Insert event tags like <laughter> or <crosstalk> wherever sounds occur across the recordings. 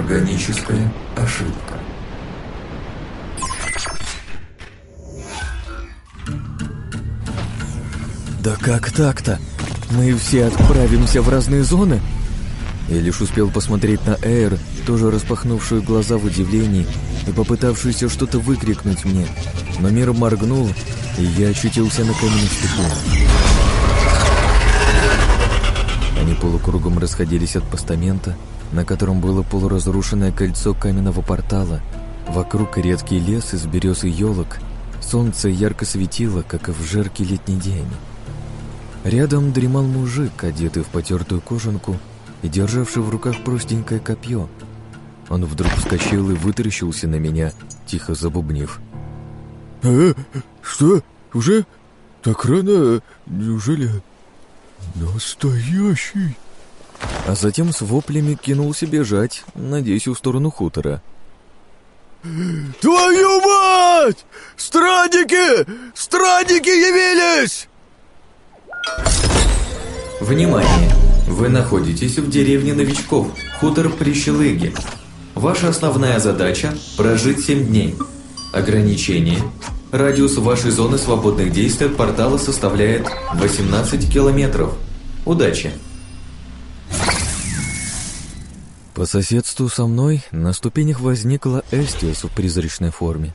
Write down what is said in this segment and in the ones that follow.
Органическая ошибка. Да как так-то? Мы все отправимся в разные зоны? Я лишь успел посмотреть на Эйр, тоже распахнувшую глаза в удивлении и попытавшуюся что-то выкрикнуть мне. Но мир моргнул, и я очутился на каменном стекле. Они полукругом расходились от постамента, на котором было полуразрушенное кольцо каменного портала. Вокруг редкий лес из берез и елок. Солнце ярко светило, как и в жаркий летний день. Рядом дремал мужик, одетый в потертую кожанку и державший в руках простенькое копье. Он вдруг вскочил и вытаращился на меня, тихо забубнив. «Э, что? Уже? Так рано? Неужели настоящий?» А затем с воплями кинулся бежать, надеясь, в сторону хутора. «Твою мать! Страдники! Страдники явились!» Внимание! Вы находитесь в деревне новичков, хутор Прищелыги. Ваша основная задача – прожить 7 дней. Ограничение. Радиус вашей зоны свободных действий портала составляет 18 километров. Удачи! По соседству со мной на ступенях возникла Эстиас в призрачной форме.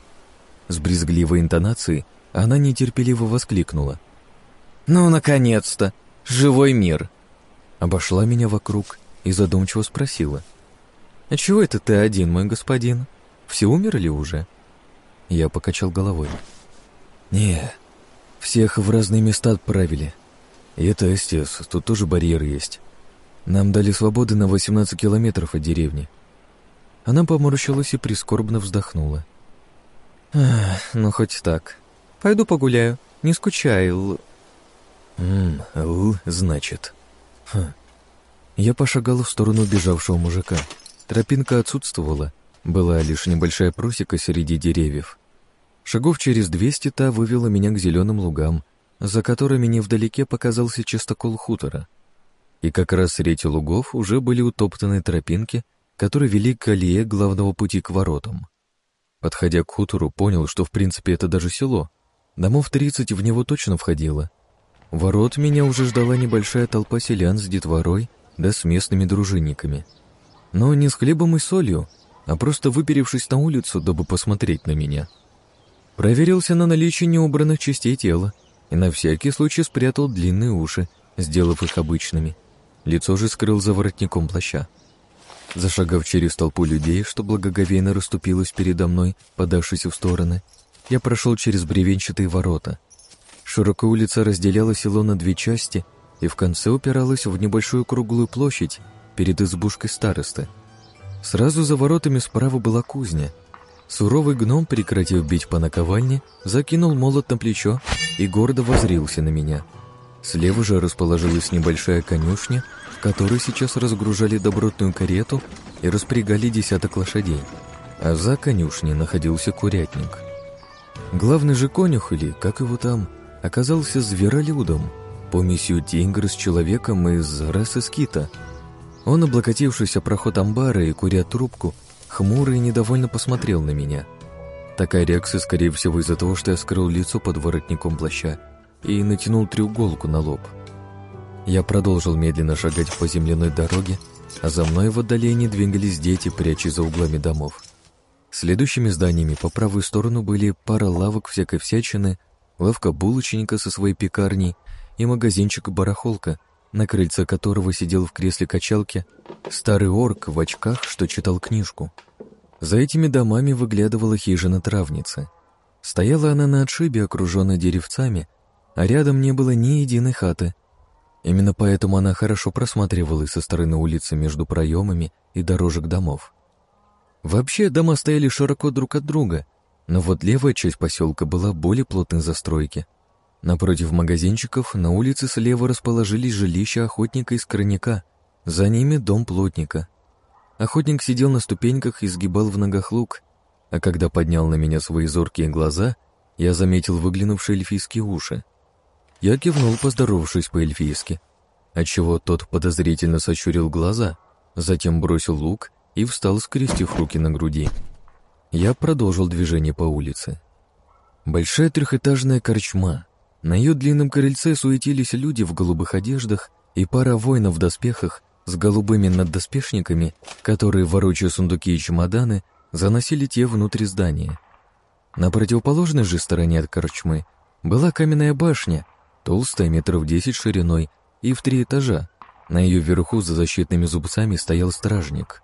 С брезгливой интонацией она нетерпеливо воскликнула. «Ну, наконец-то! Живой мир!» Обошла меня вокруг и задумчиво спросила. «А чего это ты один, мой господин? Все умерли уже?» Я покачал головой. «Не, всех в разные места отправили. И это Эстиас, тут тоже барьер есть. Нам дали свободы на 18 километров от деревни». Она поморщилась и прискорбно вздохнула. «Ах, ну хоть так. Пойду погуляю. Не скучай, Л...» «Ммм, Л, значит». Хм. Я пошагал в сторону убежавшего мужика. Тропинка отсутствовала, была лишь небольшая просека среди деревьев. Шагов через двести та вывела меня к зеленым лугам, за которыми невдалеке показался чистокол хутора. И как раз среди лугов уже были утоптаны тропинки, которые вели к колее главного пути к воротам. Подходя к хутору, понял, что в принципе это даже село. Домов тридцать в него точно входило. Ворот меня уже ждала небольшая толпа селян с детворой, да с местными дружинниками. Но не с хлебом и солью, а просто выперевшись на улицу, дабы посмотреть на меня. Проверился на наличие неубранных частей тела и на всякий случай спрятал длинные уши, сделав их обычными. Лицо же скрыл за воротником плаща. Зашагав через толпу людей, что благоговейно расступилось передо мной, подавшись в стороны, я прошел через бревенчатые ворота. Широкая улица разделяла село на две части и в конце упиралась в небольшую круглую площадь перед избушкой старосты. Сразу за воротами справа была кузня. Суровый гном, прекратив бить по наковальне, закинул молот на плечо и гордо возрился на меня. Слева же расположилась небольшая конюшня, в которой сейчас разгружали добротную карету и распрягали десяток лошадей. А за конюшней находился курятник. Главный же конюх, или как его там, оказался зверолюдом, помесью тигра с человеком из расы скита. Он, облокотившись о проход амбара и куря трубку, хмуро и недовольно посмотрел на меня. Такая реакция, скорее всего, из-за того, что я скрыл лицо под воротником плаща и натянул треуголку на лоб. Я продолжил медленно шагать по земляной дороге, а за мной в отдалении двигались дети, прячась за углами домов. Следующими зданиями по правую сторону были пара лавок всякой всячины, лавка булочника со своей пекарней и магазинчик-барахолка, на крыльце которого сидел в кресле качалки старый орк в очках, что читал книжку. За этими домами выглядывала хижина травницы. Стояла она на отшибе, окруженной деревцами, а рядом не было ни единой хаты. Именно поэтому она хорошо просматривалась со стороны улицы между проемами и дорожек домов. Вообще дома стояли широко друг от друга, но вот левая часть поселка была более плотной застройки. Напротив магазинчиков на улице слева расположились жилища охотника из Корняка, за ними дом плотника. Охотник сидел на ступеньках и сгибал в ногах лук, а когда поднял на меня свои зоркие глаза, я заметил выглянувшие эльфийские уши. Я кивнул, поздоровавшись по-эльфийски, отчего тот подозрительно сощурил глаза, затем бросил лук и встал, скрестив руки на груди. Я продолжил движение по улице. Большая трехэтажная корчма. На ее длинном крыльце суетились люди в голубых одеждах и пара воинов в доспехах с голубыми наддоспешниками, которые, ворочая сундуки и чемоданы, заносили те внутрь здания. На противоположной же стороне от корчмы была каменная башня, толстая метров десять шириной и в три этажа. На ее верху за защитными зубцами стоял стражник.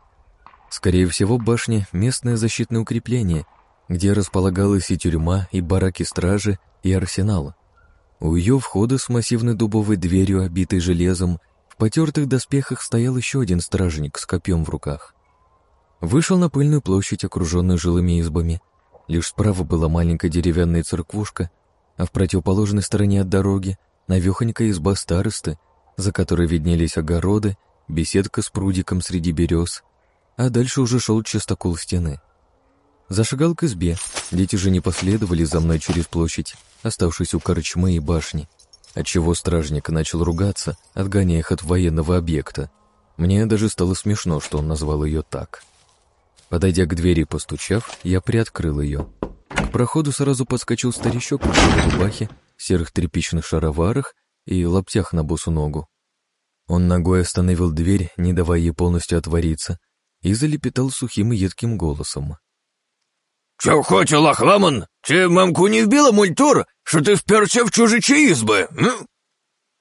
Скорее всего, башня — местное защитное укрепление, где располагалась и тюрьма, и бараки стражи, и арсенал. У ее входа с массивной дубовой дверью, обитой железом, в потертых доспехах стоял еще один стражник с копьем в руках. Вышел на пыльную площадь, окруженную жилыми избами. Лишь справа была маленькая деревянная церквушка, а в противоположной стороне от дороги навехонькая изба старосты, за которой виднелись огороды, беседка с прудиком среди берез, а дальше уже шел частокол стены. Зашагал к избе, дети же не последовали за мной через площадь, оставшись у корчмы и башни, отчего стражник начал ругаться, отгоняя их от военного объекта. Мне даже стало смешно, что он назвал ее так. Подойдя к двери и постучав, я приоткрыл ее. К проходу сразу подскочил старичок в рубахе, серых тряпичных шароварах и лаптях на босу ногу. Он ногой остановил дверь, не давая ей полностью отвориться, и залепетал сухим и едким голосом. «Чё хочешь, лохламан? Чи мамку не вбила мультур, что ты вперся в чужичьи избы?» м?»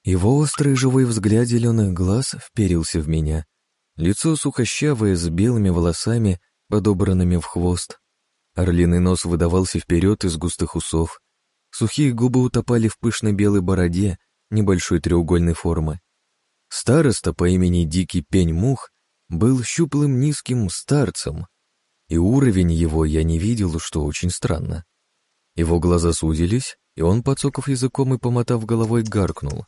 Его острый живой взгляд зеленых глаз вперился в меня. Лицо сухощавое, с белыми волосами, подобранными в хвост. Орлиный нос выдавался вперед из густых усов. Сухие губы утопали в пышной белой бороде небольшой треугольной формы. Староста по имени Дикий Пень Мух был щуплым низким старцем, и уровень его я не видел, что очень странно. Его глаза сузились, и он, подсоков языком и помотав головой, гаркнул.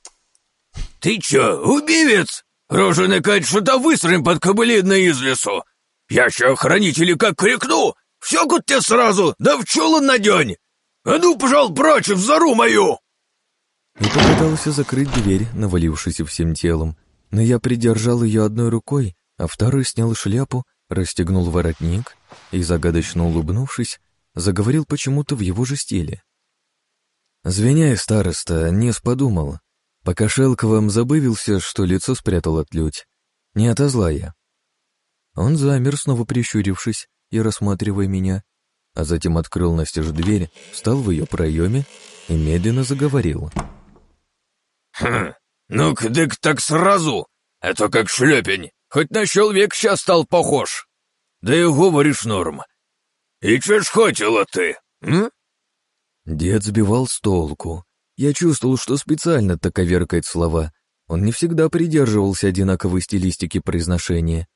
«Ты чё, убивец? Роженый кать что-то выстрелим под кобылиной из лесу! Я ща хранители как крикну! Все кут тебе сразу, да в чулан надень! А ну, пожал, прочь, в зару мою!» И попытался закрыть дверь, навалившись всем телом, но я придержал ее одной рукой, а второй снял шляпу, расстегнул воротник и, загадочно улыбнувшись, заговорил почему-то в его же стиле. «Звеняй, староста, не сподумал. Пока Шелковым забывился, что лицо спрятал от людь. Не отозла я». Он замер, снова прищурившись и рассматривая меня, а затем открыл настежь дверь, встал в ее проеме и медленно заговорил. «Хм, ну-ка, дык так сразу, это как шлепень. Хоть на человек сейчас стал похож. Да и говоришь норм. И че ж хотела ты, м? Дед сбивал с толку. Я чувствовал, что специально так коверкает слова. Он не всегда придерживался одинаковой стилистики произношения.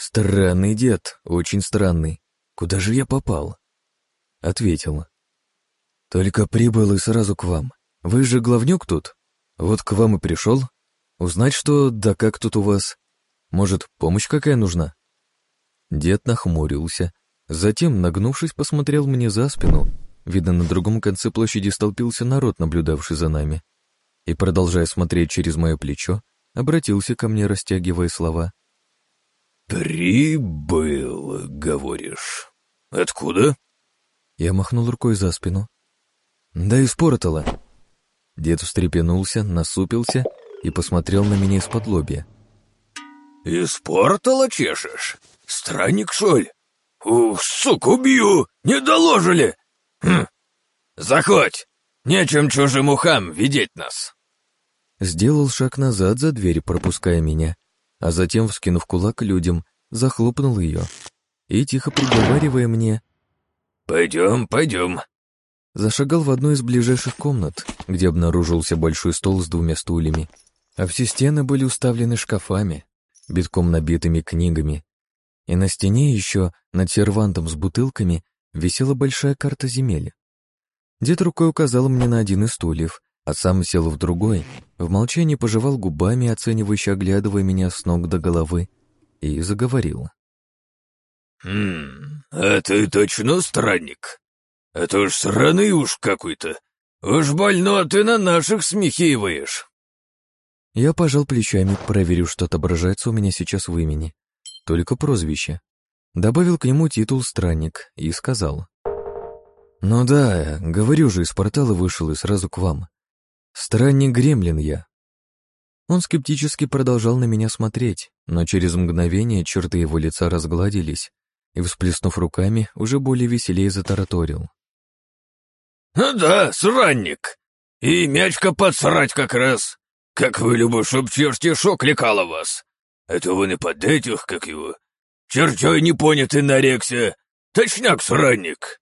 Странный дед, очень странный. Куда же я попал? Ответил. Только прибыл и сразу к вам. Вы же главнюк тут? Вот к вам и пришел. Узнать, что да как тут у вас. Может, помощь какая нужна?» Дед нахмурился, затем, нагнувшись, посмотрел мне за спину. Видно, на другом конце площади столпился народ, наблюдавший за нами. И, продолжая смотреть через мое плечо, обратился ко мне, растягивая слова. «Прибыл, говоришь. Откуда?» Я махнул рукой за спину. «Да из Портала». Дед встрепенулся, насупился и посмотрел на меня из-под лобья. «Из портала чешешь? Странник, шоль? Ух, сука, убью! Не доложили! Хм. Заходь! Нечем чужим ухам видеть нас!» Сделал шаг назад за дверь, пропуская меня, а затем, вскинув кулак людям, захлопнул ее и, тихо приговаривая мне «Пойдем, пойдем», зашагал в одну из ближайших комнат, где обнаружился большой стол с двумя стульями, а все стены были уставлены шкафами, битком набитыми книгами. И на стене еще, над сервантом с бутылками, висела большая карта земель. Дед рукой указал мне на один из стульев, а сам сел в другой, в молчании пожевал губами, оценивающе оглядывая меня с ног до головы, и заговорил. «Хм, а ты точно странник? Это уж сраный уж какой-то. Уж больно ты на наших смехиваешь». Я пожал плечами, проверив, что отображается у меня сейчас в имени. только прозвище. Добавил к нему титул «Странник» и сказал. «Ну да, говорю же, из портала вышел и сразу к вам. Странник Гремлин я». Он скептически продолжал на меня смотреть, но через мгновение черты его лица разгладились, и, всплеснув руками, уже более веселее затараторил. «Ну да, сранник! И мячка подсрать как раз! Как вы чтоб чертишок лекала вас! Это вы не под этих, как его, чертей непонятый нарекся! Точняк, сранник!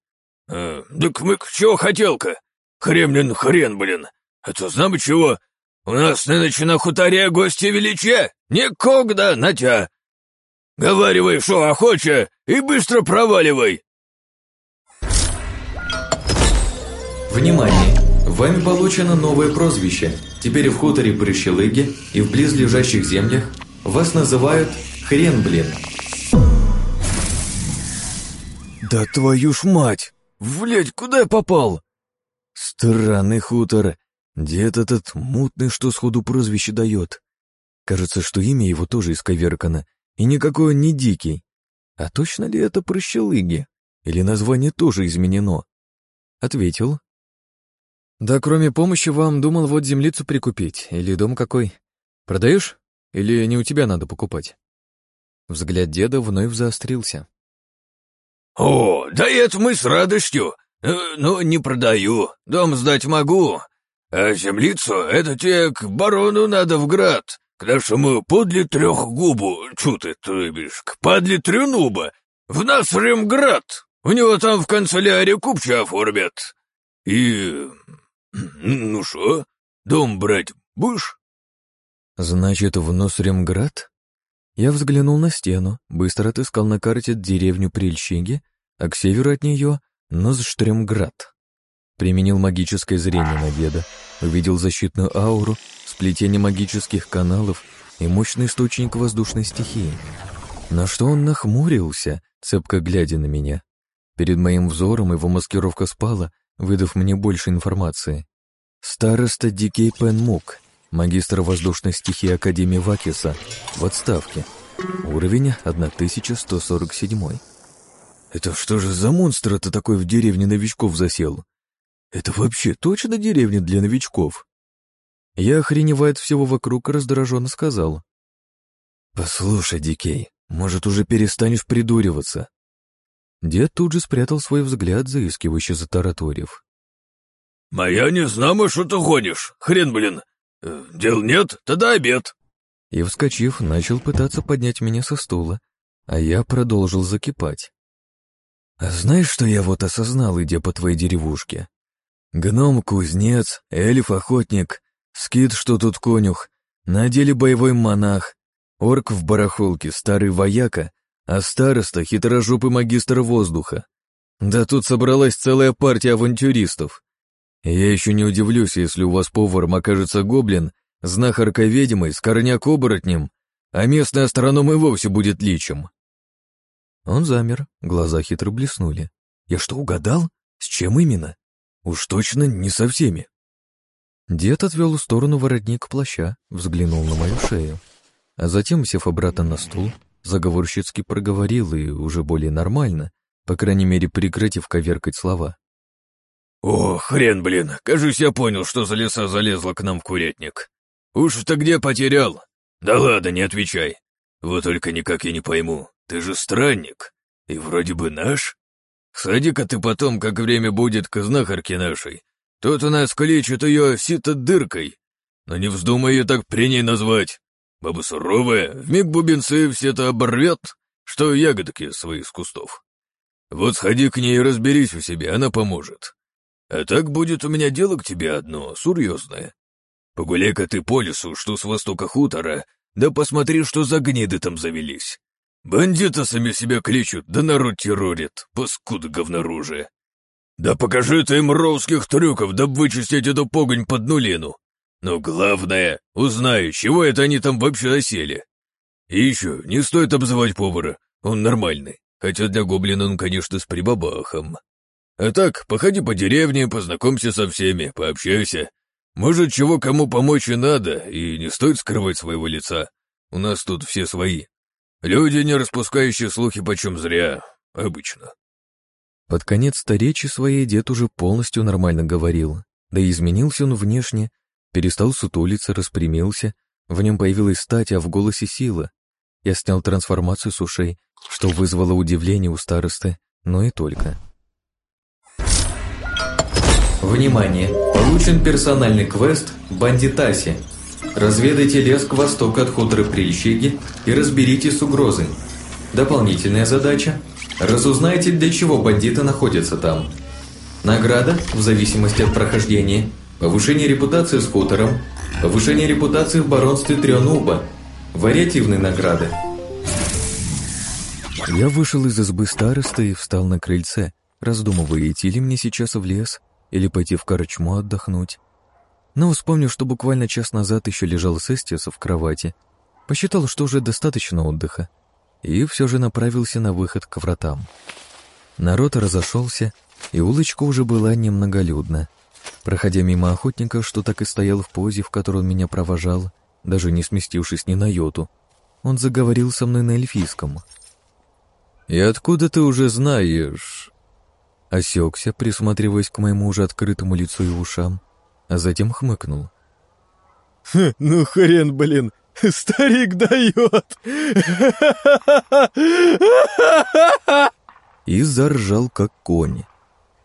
А, так мы чего хотел-ка? Хремлин хрен, блин! А то знамо чего? У нас нынче на хуторе гости величе! Никогда на тя! Говаривай, что охоча, и быстро проваливай!» Внимание! Вами получено новое прозвище. Теперь в хуторе Прищелыги и в близлежащих землях вас называют Хрен, блин. «Да твою ж мать! Влять, куда я попал?» «Странный хутор. Дед этот мутный, что сходу прозвище дает. Кажется, что имя его тоже исковеркано, и никакой он не дикий. А точно ли это прыщелыги? Или название тоже изменено?» Ответил, «Да кроме помощи вам думал вот землицу прикупить, или дом какой. Продаешь? Или не у тебя надо покупать?» Взгляд деда вновь заострился. «О, да это мы с радостью, э, но не продаю, дом сдать могу, а землицу это те к барону надо в град, к нашему подле трех губу, чу ты, то бишь, к подле трюнуба, в нас Ремград, у него там в канцелярии купча оформят. И «Ну что, дом брать будешь?» «Значит, в Носремград?» Я взглянул на стену, быстро отыскал на карте деревню Прильщиги, а к северу от нее — Нозштремград. Применил магическое зрение на деда, увидел защитную ауру, сплетение магических каналов и мощный источник воздушной стихии. На что он нахмурился, цепко глядя на меня. Перед моим взором его маскировка спала, выдав мне больше информации. Староста Дикей Пенмук, магистр воздушной стихии Академии Вакиса, в отставке. Уровень 1147. Это что же за монстр-то такой в деревне новичков засел? Это вообще точно деревня для новичков? Я, охреневая от всего вокруг, раздраженно сказал. «Послушай, Дикей, может, уже перестанешь придуриваться?» Дед тут же спрятал свой взгляд, заискивающе затараторив. «Моя не знамо, что ты гонишь, хрен, блин. Э, дел нет, тогда обед». И, вскочив, начал пытаться поднять меня со стула, а я продолжил закипать. «А знаешь, что я вот осознал, идя по твоей деревушке? Гном-кузнец, эльф-охотник, скит, что тут конюх, на деле боевой монах, орк в барахолке, старый вояка, а староста — хитрожопый магистр воздуха. Да тут собралась целая партия авантюристов. Я еще не удивлюсь, если у вас поваром окажется гоблин, знахарка-ведьмой, скорняк-оборотнем, а местный астроном и вовсе будет личем. Он замер, глаза хитро блеснули. Я что, угадал? С чем именно? Уж точно не со всеми. Дед отвел в сторону воротник плаща, взглянул на мою шею, а затем, сев обратно на стул, заговорщицки проговорил и уже более нормально, по крайней мере прекратив коверкать слова. «О, хрен, блин, кажись, я понял, что за леса залезла к нам в курятник. Уж ты где потерял? Да ладно, не отвечай. Вот только никак я не пойму, ты же странник, и вроде бы наш. Сади-ка ты потом, как время будет к знахарке нашей. Тот у нас кличет ее сито-дыркой, но не вздумай ее так при ней назвать. Баба суровая, вмиг бубенцы все-то оборвет, что ягодки свои с кустов. Вот сходи к ней и разберись у себя, она поможет. А так будет у меня дело к тебе одно, серьезное. Погуляй-ка ты по лесу, что с востока хутора, да посмотри, что за гниды там завелись. Бандиты сами себя кличут, да народ террорит, паскуды говноружие. Да покажи ты им ровских трюков, да вычистить эту погонь под нулину. Но главное, узнай, чего это они там вообще осели. И еще, не стоит обзывать повара, он нормальный, хотя для гоблина он, конечно, с прибабахом. А так, походи по деревне, познакомься со всеми, пообщайся. Может, чего кому помочь и надо, и не стоит скрывать своего лица. У нас тут все свои. Люди, не распускающие слухи почем зря, обычно. Под конец-то речи своей дед уже полностью нормально говорил, да и изменился он внешне, перестал сутулиться, распрямился, в нем появилась стать, а в голосе сила. Я снял трансформацию с ушей, что вызвало удивление у старосты, но и только. Внимание! Получен персональный квест «Бандитаси». Разведайте лес к востоку от хутора Прильщиги и разберитесь с угрозой. Дополнительная задача – разузнайте, для чего бандиты находятся там. Награда, в зависимости от прохождения, повышение репутации с хутором, повышение репутации в баронстве Трионуба, вариативные награды. Я вышел из избы старосты и встал на крыльце, раздумывая, идти ли мне сейчас в лес или пойти в корчму отдохнуть. Но вспомнив, что буквально час назад еще лежал с Эстиаса в кровати, посчитал, что уже достаточно отдыха, и все же направился на выход к вратам. Народ разошелся, и улочка уже была немноголюдна. Проходя мимо охотника, что так и стоял в позе, в которой он меня провожал, даже не сместившись ни на йоту, он заговорил со мной на эльфийском. «И откуда ты уже знаешь?» Осекся, присматриваясь к моему уже открытому лицу и ушам, а затем хмыкнул. «Хм, «Ну хрен, блин, старик дает!» И заржал, как конь.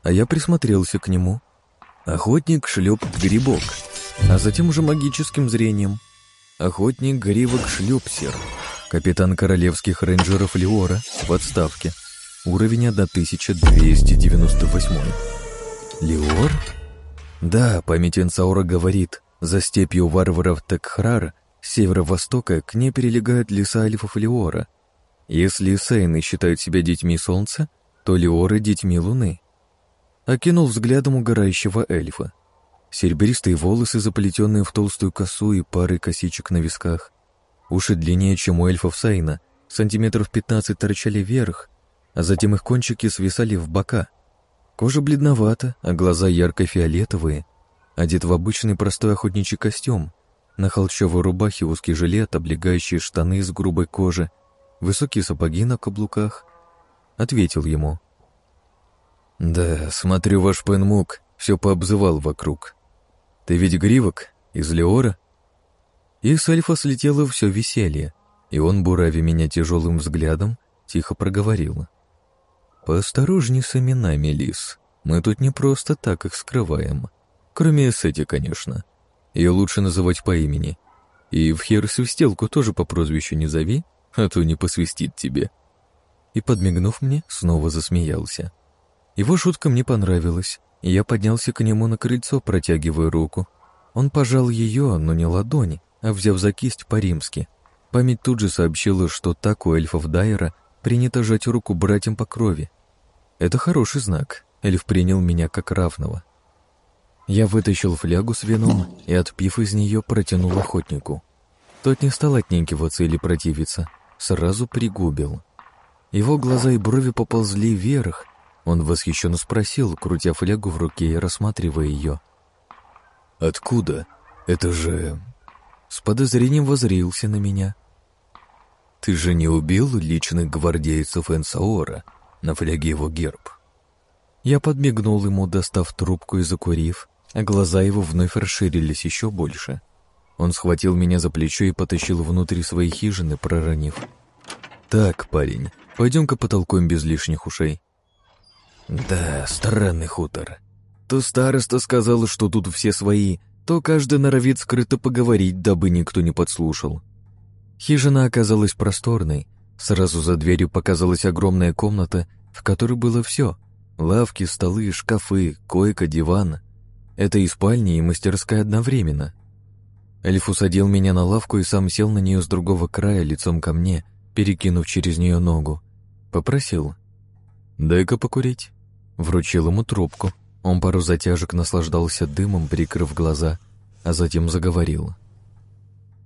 А я присмотрелся к нему. Охотник шлеп грибок, а затем уже магическим зрением. Охотник гривок шлепсер, капитан королевских рейнджеров Леора в отставке. Уровень 1298. Леор? Да, память Энсаура говорит, за степью варваров Текхрара с северо-востока к ней перелегают леса альфов Леора. Если Сейны считают себя детьми Солнца, то Леоры — детьми Луны. Окинул взглядом угорающего эльфа. Серебристые волосы, заплетенные в толстую косу и пары косичек на висках. Уши длиннее, чем у эльфов Сейна, сантиметров 15 торчали вверх, а затем их кончики свисали в бока. Кожа бледновата, а глаза ярко-фиолетовые, одет в обычный простой охотничий костюм, на холщовой рубахе узкий жилет, облегающие штаны из грубой кожи, высокие сапоги на каблуках. Ответил ему. «Да, смотрю, ваш пенмук все пообзывал вокруг. Ты ведь гривок? Из Леора?» И с эльфа слетело все веселье, и он, бурави меня тяжелым взглядом, тихо проговорил. «Поосторожней с именами, Лис. Мы тут не просто так их скрываем. Кроме Эсети, конечно. Ее лучше называть по имени. И в хер-свистелку тоже по прозвищу не зови, а то не посвистит тебе». И, подмигнув мне, снова засмеялся. Его шутка мне понравилась, и я поднялся к нему на крыльцо, протягивая руку. Он пожал ее, но не ладони, а взяв за кисть по-римски. Память тут же сообщила, что так у эльфов Дайера принято жать руку братьям по крови. Это хороший знак. Эльф принял меня как равного. Я вытащил флягу с вином и, отпив из нее, протянул охотнику. Тот не стал отнекиваться или противиться, сразу пригубил. Его глаза и брови поползли вверх. Он восхищенно спросил, крутя флягу в руке и рассматривая ее. «Откуда? Это же...» С подозрением возрился на меня. «Ты же не убил личных гвардейцев Энсаора?» На фляге его герб. Я подмигнул ему, достав трубку и закурив, а глаза его вновь расширились еще больше. Он схватил меня за плечо и потащил внутрь своей хижины, проронив. «Так, парень, пойдем-ка потолкуем без лишних ушей». «Да, странный хутор. То староста сказал, что тут все свои, то каждый норовит скрыто поговорить, дабы никто не подслушал. Хижина оказалась просторной. Сразу за дверью показалась огромная комната, в которой было все. Лавки, столы, шкафы, койка, диван. Это и спальня, и мастерская одновременно. Эльф усадил меня на лавку и сам сел на нее с другого края, лицом ко мне, перекинув через нее ногу. Попросил. «Дай-ка покурить». Вручил ему трубку. Он пару затяжек наслаждался дымом, прикрыв глаза, а затем заговорил.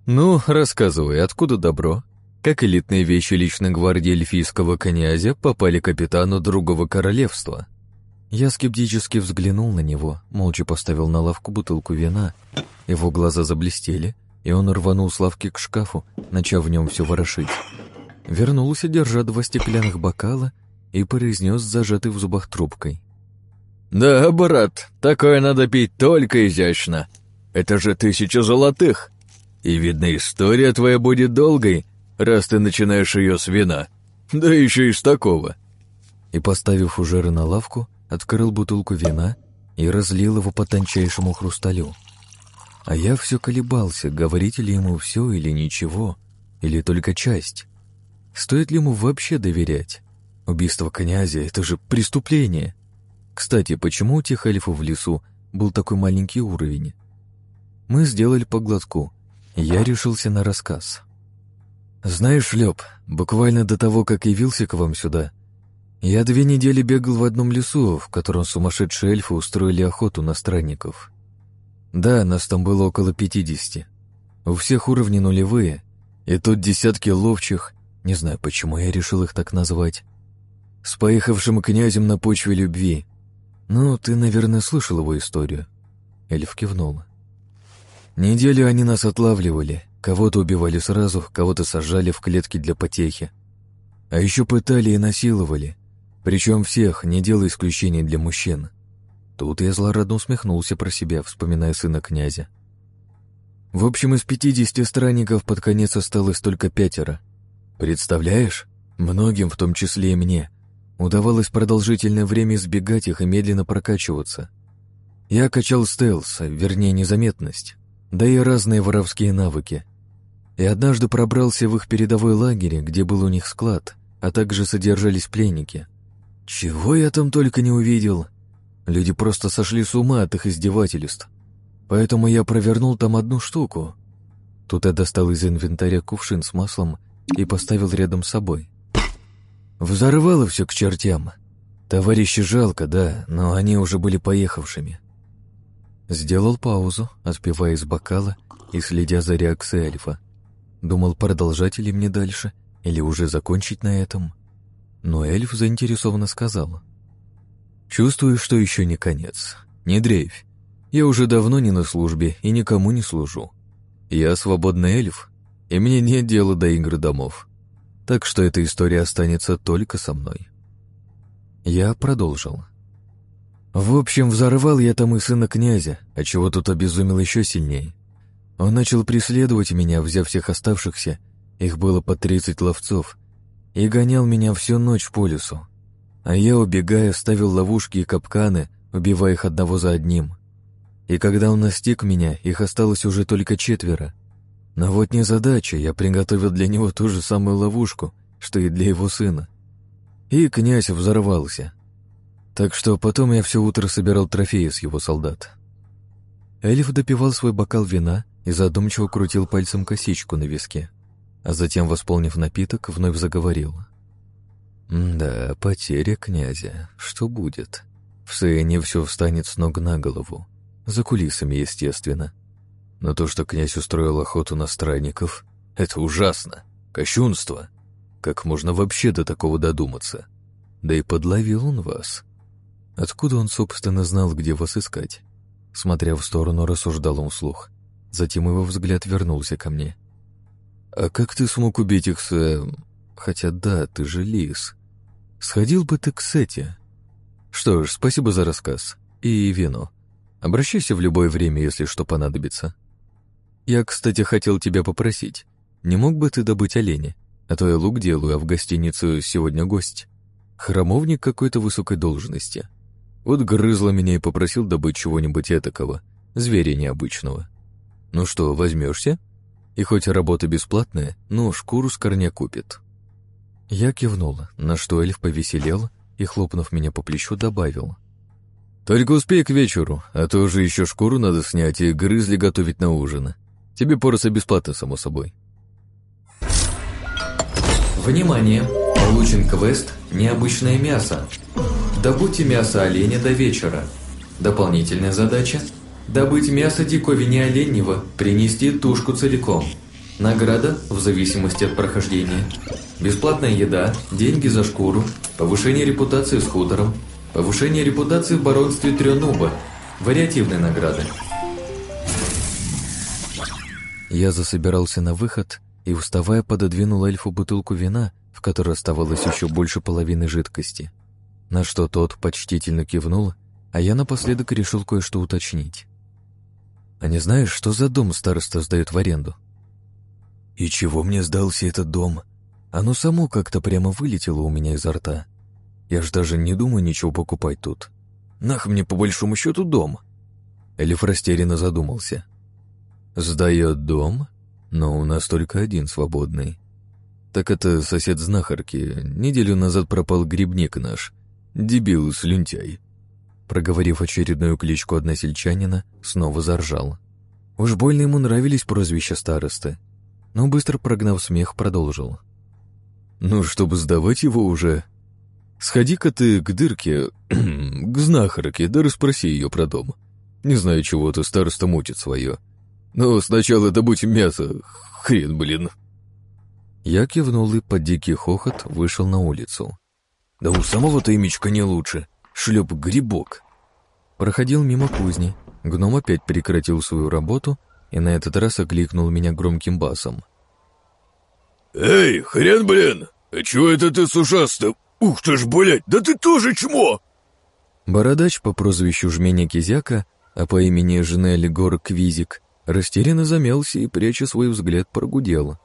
«Ну, рассказывай, откуда добро? Как элитные вещи личной гвардии эльфийского князя попали капитану другого королевства?» Я скептически взглянул на него, молча поставил на лавку бутылку вина. Его глаза заблестели, и он рванул с лавки к шкафу, начав в нем все ворошить. вернулся, держа два стеклянных бокала и произнес зажатый в зубах трубкой. «Да, брат, такое надо пить только изящно. Это же тысяча золотых. И, видно, история твоя будет долгой, раз ты начинаешь ее с вина. Да еще и с такого». И, поставив фужеры на лавку, открыл бутылку вина и разлил его по тончайшему хрусталю. А я все колебался, говорить ли ему все или ничего, или только часть. Стоит ли ему вообще доверять? Убийство князя — это же преступление. Кстати, почему у тех эльфов в лесу был такой маленький уровень? Мы сделали по глотку, я решился на рассказ. «Знаешь, Лёб, буквально до того, как явился к вам сюда, я две недели бегал в одном лесу, в котором сумасшедшие эльфы устроили охоту на странников. Да, нас там было около пятидесяти. У всех уровни нулевые, и тут десятки ловчих, не знаю, почему я решил их так назвать, с поехавшим князем на почве любви. Ну, ты, наверное, слышал его историю. Эльф кивнула. Неделю они нас отлавливали, кого-то убивали сразу, кого-то сажали в клетки для потехи. А еще пытали и насиловали, причем всех, не делая исключений для мужчин. Тут я злорадно усмехнулся про себя, вспоминая сына князя. В общем, из пятидесяти странников под конец осталось только пятеро. Представляешь? Многим, в том числе и мне, удавалось продолжительное время избегать их и медленно прокачиваться. Я качал стелс, вернее, незаметность, да и разные воровские навыки. И однажды пробрался в их передовой лагерь, где был у них склад, а также содержались пленники. Чего я там только не увидел. Люди просто сошли с ума от их издевательств. Поэтому я провернул там одну штуку. Тут я достал из инвентаря кувшин с маслом и поставил рядом с собой. Взорвало все к чертям. Товарищи жалко, да, но они уже были поехавшими. Сделал паузу, отпивая из бокала и следя за реакцией Альфа. Думал, продолжать ли мне дальше, или уже закончить на этом. — но эльф заинтересованно сказал. «Чувствую, что еще не конец. Не дрейфь. Я уже давно не на службе и никому не служу. Я свободный эльф, и мне нет дела до игр домов. Так что эта история останется только со мной». Я продолжил. В общем, взорвал я там и сына князя, а чего тут обезумел еще сильнее. Он начал преследовать меня, взяв всех оставшихся, их было по тридцать ловцов, и гонял меня всю ночь по лесу. А я, убегая, ставил ловушки и капканы, убивая их одного за одним. И когда он настиг меня, их осталось уже только четверо. Но вот не задача, я приготовил для него ту же самую ловушку, что и для его сына. И князь взорвался. Так что потом я все утро собирал трофеи с его солдат. Эльф допивал свой бокал вина и задумчиво крутил пальцем косичку на виске а затем, восполнив напиток, вновь заговорил. «Да, потеря князя. Что будет? В Сене все встанет с ног на голову. За кулисами, естественно. Но то, что князь устроил охоту на странников, это ужасно. Кощунство. Как можно вообще до такого додуматься? Да и подловил он вас. Откуда он, собственно, знал, где вас искать? Смотря в сторону, рассуждал он вслух. Затем его взгляд вернулся ко мне. «А как ты смог убить их с... Э, хотя да, ты же лис. Сходил бы ты к Сете. Что ж, спасибо за рассказ. И вино. Обращайся в любое время, если что понадобится. Я, кстати, хотел тебя попросить. Не мог бы ты добыть оленя? А то я лук делаю, а в гостиницу сегодня гость. Храмовник какой-то высокой должности. Вот грызла меня и попросил добыть чего-нибудь этакого, зверя необычного. Ну что, возьмешься? И хоть работа бесплатная, но шкуру с корня купит. Я кивнула, на что эльф повеселел и, хлопнув меня по плечу, добавил. «Только успей к вечеру, а то уже еще шкуру надо снять и грызли готовить на ужин. Тебе порося бесплатно, само собой». Внимание! Получен квест «Необычное мясо». Добудьте мясо оленя до вечера. Дополнительная задача Добыть мясо диковине оленьего, принести тушку целиком. Награда в зависимости от прохождения. Бесплатная еда, деньги за шкуру, повышение репутации с хутором, повышение репутации в баронстве Трёнуба, вариативные награды. Я засобирался на выход и, вставая, пододвинул эльфу бутылку вина, в которой оставалось еще больше половины жидкости. На что тот почтительно кивнул, а я напоследок решил кое-что уточнить. «А не знаешь, что за дом староста сдает в аренду?» «И чего мне сдался этот дом? Оно само как-то прямо вылетело у меня изо рта. Я ж даже не думаю ничего покупать тут. Нах мне по большому счету дом». Эльф растерянно задумался. «Сдает дом? Но у нас только один свободный. Так это сосед знахарки. Неделю назад пропал грибник наш. Дебил слюнтяй». Проговорив очередную кличку односельчанина, снова заржал. Уж больно ему нравились прозвища старосты, но быстро прогнав смех, продолжил. «Ну, чтобы сдавать его уже, сходи-ка ты к дырке, <clears throat> к знахарке, да расспроси ее про дом. Не знаю, чего ты староста мутит свое. Но сначала добудь мясо, хрен, блин». Я кивнул и под дикий хохот вышел на улицу. «Да у самого-то имечка не лучше. Шлеп грибок». Проходил мимо кузни. Гном опять прекратил свою работу и на этот раз окликнул меня громким басом. «Эй, хрен, блин! А чего это ты с ушастым? Ух ты ж, блядь, да ты тоже чмо!» Бородач по прозвищу Жменя Кизяка, а по имени Жнель Гор Квизик, растерянно замялся и, пряча свой взгляд, прогудел.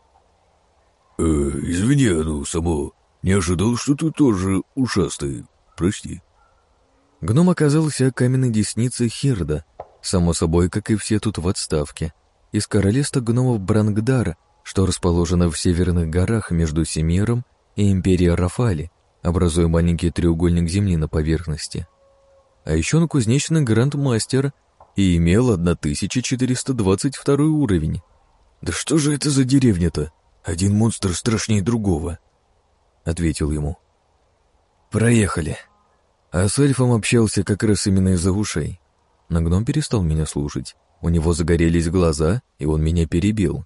«Э, «Извини, ну, само, не ожидал, что ты тоже ушастый. Прости». Гном оказался каменной десницей Хирда, само собой, как и все тут в отставке, из королевства гномов Брангдара, что расположено в северных горах между Семиром и Империей Рафали, образуя маленький треугольник земли на поверхности. А еще он кузнечный гранд-мастер и имел 1422 уровень. «Да что же это за деревня-то? Один монстр страшнее другого», — ответил ему. «Проехали», а с эльфом общался как раз именно из-за ушей. Но гном перестал меня слушать. У него загорелись глаза, и он меня перебил.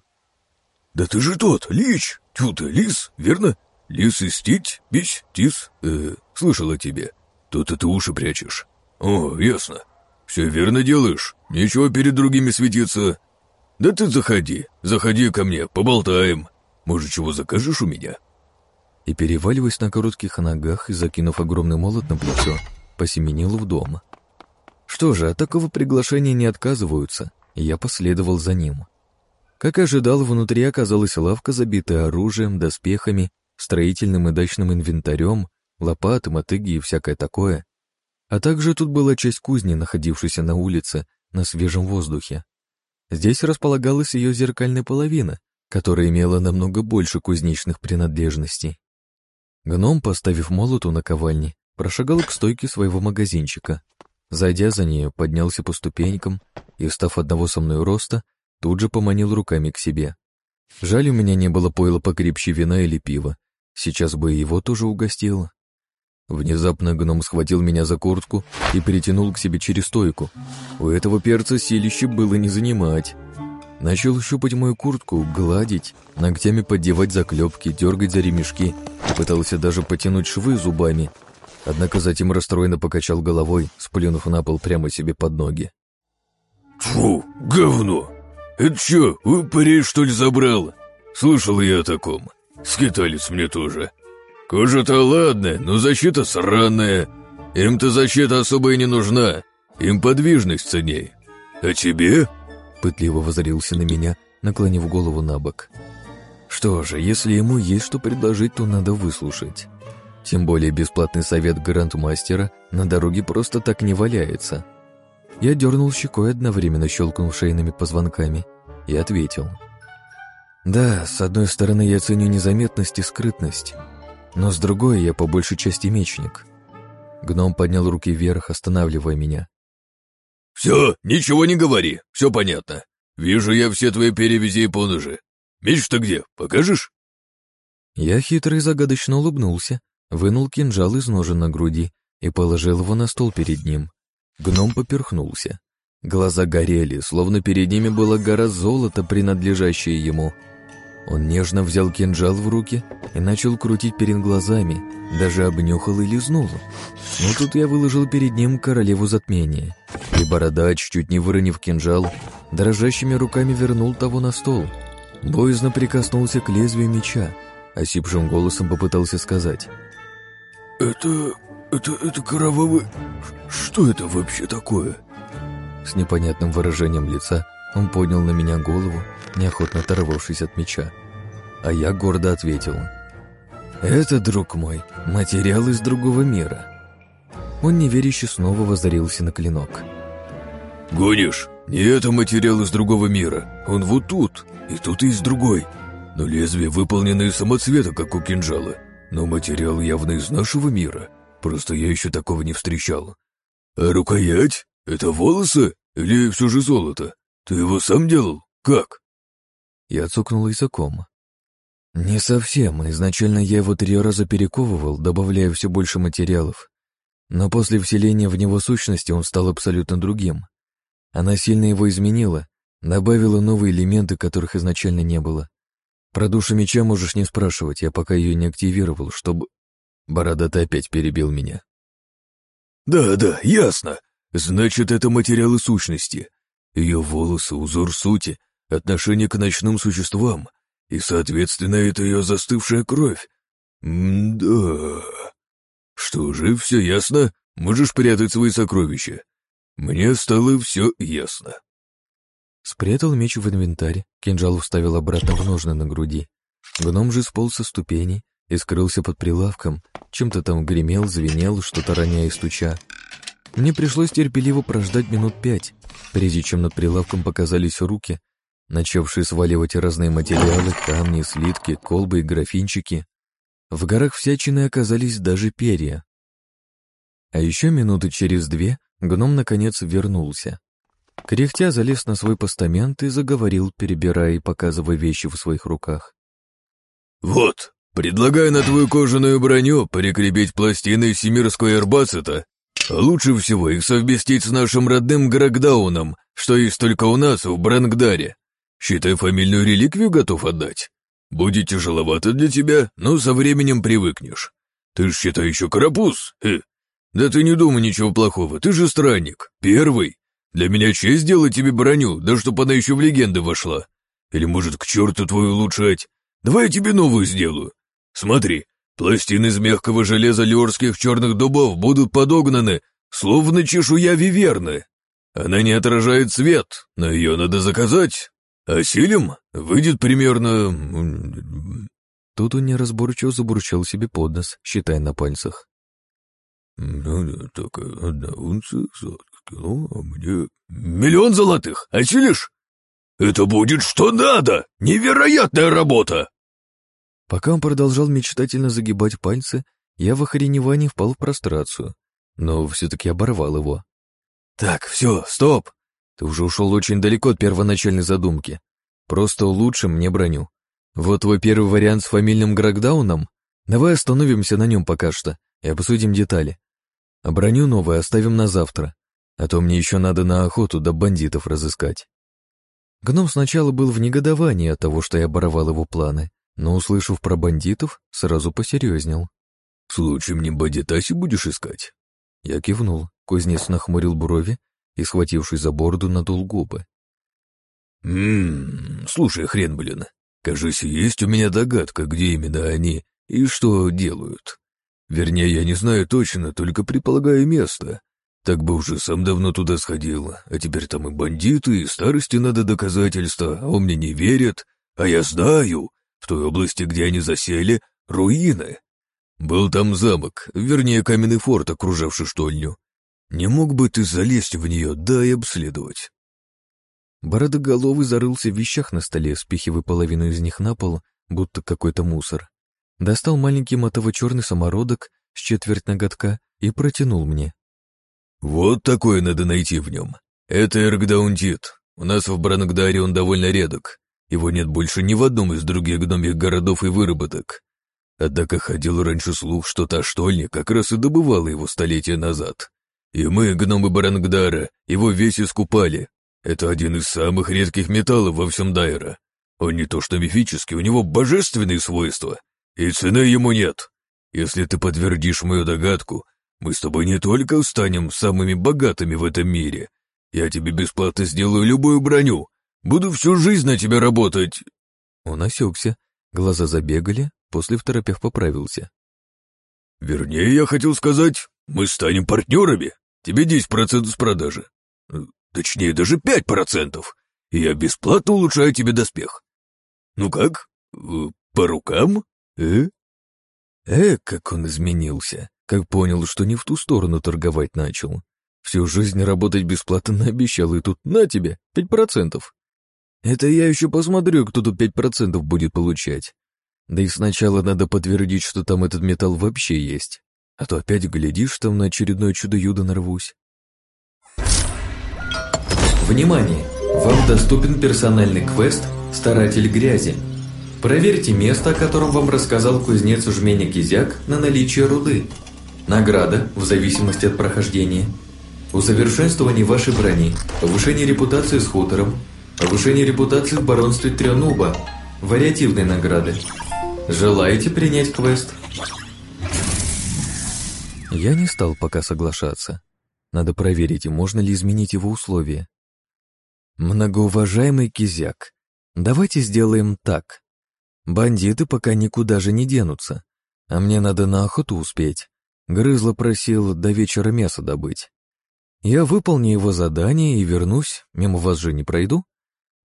«Да ты же тот, Лич! Тьфу ты, лис, верно? Лис и стить, бись, тис, э, слышал о тебе. Тут ты уши прячешь. О, ясно. Все верно делаешь, нечего перед другими светиться. Да ты заходи, заходи ко мне, поболтаем. Может, чего закажешь у меня?» И, переваливаясь на коротких ногах и закинув огромный молот на плечо, посеменил в дом. Что же, от такого приглашения не отказываются, и я последовал за ним. Как ожидал, внутри оказалась лавка, забитая оружием, доспехами, строительным и дачным инвентарем, лопаты, мотыги и всякое такое. А также тут была часть кузни, находившейся на улице, на свежем воздухе. Здесь располагалась ее зеркальная половина, которая имела намного больше кузнечных принадлежностей. Гном, поставив молоту на ковальне, прошагал к стойке своего магазинчика. Зайдя за нее, поднялся по ступенькам и, став одного со мной роста, тут же поманил руками к себе. Жаль, у меня не было пойла покрепче вина или пива. Сейчас бы его тоже угостил. Внезапно гном схватил меня за куртку и перетянул к себе через стойку. У этого перца силище было не занимать. Начал щупать мою куртку, гладить, ногтями поддевать заклепки, дергать за ремешки, пытался даже потянуть швы зубами, однако затем расстроенно покачал головой, сплюнув на пол прямо себе под ноги. «Фу, говно! Это что, упырей, что ли, забрал? Слышал я о таком. Скиталец мне тоже. Кожа-то ладная, но защита сраная. Им-то защита особо и не нужна. Им подвижность ценней. А тебе?» Пытливо возорился на меня, наклонив голову на бок. Что же, если ему есть что предложить, то надо выслушать. Тем более бесплатный совет грандмастера на дороге просто так не валяется. Я дернул щекой, одновременно щелкнув шейными позвонками, и ответил. «Да, с одной стороны, я ценю незаметность и скрытность, но с другой я по большей части мечник». Гном поднял руки вверх, останавливая меня. «Все, ничего не говори, все понятно. Вижу я все твои перевязи и поножи. Меч-то где, покажешь?» Я хитро и загадочно улыбнулся, вынул кинжал из ножен на груди и положил его на стол перед ним. Гном поперхнулся. Глаза горели, словно перед ними была гора золота, принадлежащая ему — он нежно взял кинжал в руки и начал крутить перед глазами, даже обнюхал и лизнул. Но тут я выложил перед ним королеву затмения, и бородач, чуть не выронив кинжал, дрожащими руками вернул того на стол. Боязно прикоснулся к лезвию меча, осипшим голосом попытался сказать. «Это... это... это кровавый... Что это вообще такое?» С непонятным выражением лица он поднял на меня голову, неохотно оторвавшись от меча. А я гордо ответил. «Это, друг мой, материал из другого мира». Он неверяще снова возорился на клинок. «Гонишь? Не это материал из другого мира. Он вот тут, и тут есть другой. Но лезвие выполнено из самоцвета, как у кинжала. Но материал явно из нашего мира. Просто я еще такого не встречал. А рукоять? Это волосы? Или все же золото? Ты его сам делал? Как?» Я цокнул языком. «Не совсем. Изначально я его три раза перековывал, добавляя все больше материалов. Но после вселения в него сущности он стал абсолютно другим. Она сильно его изменила, добавила новые элементы, которых изначально не было. Про душу меча можешь не спрашивать, я пока ее не активировал, чтобы... Бородатый опять перебил меня. «Да-да, ясно. Значит, это материалы сущности. Ее волосы, узор сути, отношение к ночным существам, и, соответственно, это ее застывшая кровь. М-да. Что же, все ясно? Можешь прятать свои сокровища. Мне стало все ясно. Спрятал меч в инвентарь, кинжал вставил обратно в ножны на груди. Гном же сполз со ступеней и скрылся под прилавком, чем-то там гремел, звенел, что-то роняя и стуча. Мне пришлось терпеливо прождать минут пять, прежде чем над прилавком показались руки, начавшие сваливать разные материалы, камни, слитки, колбы и графинчики. В горах всячины оказались даже перья. А еще минуты через две гном наконец вернулся. Кряхтя залез на свой постамент и заговорил, перебирая и показывая вещи в своих руках. «Вот, предлагаю на твою кожаную броню прикрепить пластины Семирской Эрбацета, а лучше всего их совместить с нашим родным Грагдауном, что есть только у нас в Брангдаре. Считай, фамильную реликвию готов отдать. Будет тяжеловато для тебя, но со временем привыкнешь. Ты ж, считай, еще карапуз, э, да ты не думай ничего плохого, ты же странник, первый. Для меня честь делать тебе броню, да чтоб она еще в легенды вошла. Или, может, к черту твою улучшать. Давай я тебе новую сделаю. Смотри, пластины из мягкого железа леорских черных дубов будут подогнаны, словно чешуя виверны. Она не отражает свет, но ее надо заказать. А силим выйдет примерно... Тут он неразборчиво забурчал себе под нос, считая на пальцах. «Ну так одна унция золотых кило, а мне...» «Миллион золотых, осилишь? Это будет что надо! Невероятная работа!» Пока он продолжал мечтательно загибать пальцы, я в охреневании впал в прострацию, но все-таки оборвал его. «Так, все, стоп! Ты уже ушел очень далеко от первоначальной задумки. Просто улучшим мне броню. Вот твой первый вариант с фамильным Грагдауном. Давай остановимся на нем пока что и обсудим детали. А броню новую оставим на завтра, а то мне еще надо на охоту до бандитов разыскать. Гном сначала был в негодовании от того, что я оборвал его планы, но, услышав про бандитов, сразу посерьезнел. «Случаем не бандитаси будешь искать?» Я кивнул, кузнец нахмурил брови и, схватившись за бороду, надул губы. «Ммм, слушай, хрен, блин, кажется, есть у меня догадка, где именно они и что делают. Вернее, я не знаю точно, только предполагаю место. Так бы уже сам давно туда сходил, а теперь там и бандиты, и старости надо доказательства, а он мне не верит. А я знаю, в той области, где они засели, руины. Был там замок, вернее, каменный форт, окружавший штольню. Не мог бы ты залезть в нее, да и обследовать?» Бородоголовый зарылся в вещах на столе, спихивая половину из них на пол, будто какой-то мусор. Достал маленький матово-черный самородок с четверть ноготка и протянул мне. «Вот такое надо найти в нем. Это эргдаунтит. У нас в Бранагдаре он довольно редок. Его нет больше ни в одном из других гномих городов и выработок. Однако ходил раньше слух, что та штольня как раз и добывала его столетия назад. И мы, гномы Барангдара, его весь искупали. Это один из самых редких металлов во всем Дайра. Он не то что мифический, у него божественные свойства. И цены ему нет. Если ты подтвердишь мою догадку, мы с тобой не только станем самыми богатыми в этом мире. Я тебе бесплатно сделаю любую броню. Буду всю жизнь на тебя работать. Он осекся, глаза забегали, после второпях поправился. «Вернее, я хотел сказать, мы станем партнерами. Тебе 10% с продажи. Э, точнее, даже 5%. И я бесплатно улучшаю тебе доспех. Ну как, э, по рукам, э?» Э, как он изменился, как понял, что не в ту сторону торговать начал. Всю жизнь работать бесплатно обещал, и тут на тебе, пять процентов. Это я еще посмотрю, кто тут пять процентов будет получать. Да и сначала надо подтвердить, что там этот металл вообще есть. А то опять глядишь, там на очередное чудо-юдо нарвусь. Внимание! Вам доступен персональный квест «Старатель грязи». Проверьте место, о котором вам рассказал кузнец Жменя Кизяк, на наличие руды. Награда, в зависимости от прохождения. Усовершенствование вашей брони, повышение репутации с хутором, повышение репутации в баронстве Тренуба, вариативные награды. Желаете принять квест? Я не стал пока соглашаться. Надо проверить, можно ли изменить его условия. Многоуважаемый Кизяк, давайте сделаем так. Бандиты пока никуда же не денутся, а мне надо на охоту успеть. Грызло просил до вечера мясо добыть. Я выполню его задание и вернусь, мимо вас же не пройду.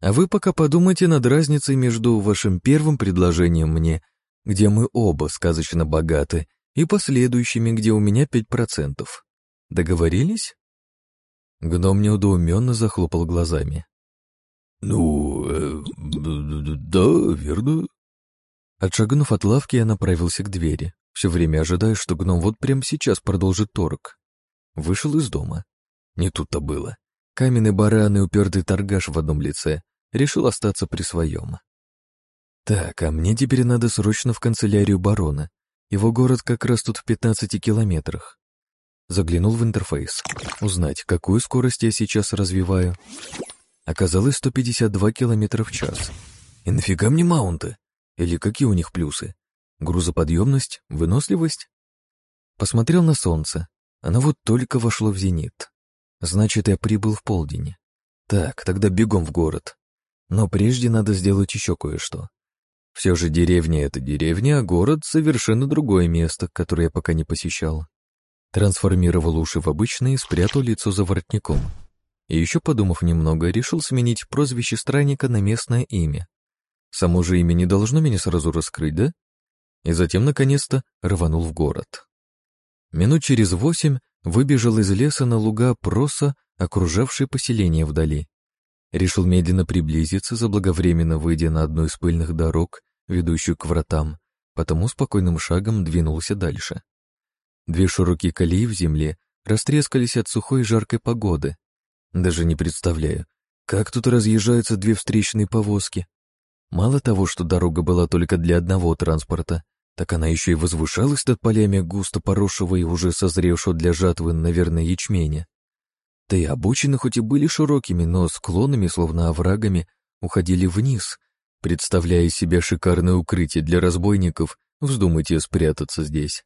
А вы пока подумайте над разницей между вашим первым предложением мне, где мы оба сказочно богаты, и последующими, где у меня пять процентов. Договорились? Гном неудоуменно захлопал глазами. «Ну, э, да, верно», Отшагнув от лавки, я направился к двери, все время ожидая, что гном вот прямо сейчас продолжит торг. Вышел из дома. Не тут-то было. Каменный баран и упертый торгаш в одном лице решил остаться при своем. Так, а мне теперь надо срочно в канцелярию барона. Его город как раз тут в 15 километрах. Заглянул в интерфейс. Узнать, какую скорость я сейчас развиваю. Оказалось 152 километра в час. И нафига мне маунты? Или какие у них плюсы? Грузоподъемность? Выносливость? Посмотрел на солнце. Оно вот только вошло в зенит. Значит, я прибыл в полдень. Так, тогда бегом в город. Но прежде надо сделать еще кое-что. Все же деревня — это деревня, а город — совершенно другое место, которое я пока не посещал. Трансформировал уши в обычные и спрятал лицо за воротником. И еще, подумав немного, решил сменить прозвище странника на местное имя. Само же имя не должно меня сразу раскрыть, да? И затем, наконец-то, рванул в город. Минут через восемь выбежал из леса на луга проса, окружавшие поселение вдали. Решил медленно приблизиться, заблаговременно выйдя на одну из пыльных дорог, ведущую к вратам, потому спокойным шагом двинулся дальше. Две широкие колеи в земле растрескались от сухой и жаркой погоды. Даже не представляю, как тут разъезжаются две встречные повозки, Мало того, что дорога была только для одного транспорта, так она еще и возвышалась над полями густо поросшего и уже созревшего для жатвы, наверное, ячменя. Да и обочины хоть и были широкими, но склонами, словно оврагами, уходили вниз, представляя из себя шикарное укрытие для разбойников, вздумайте спрятаться здесь.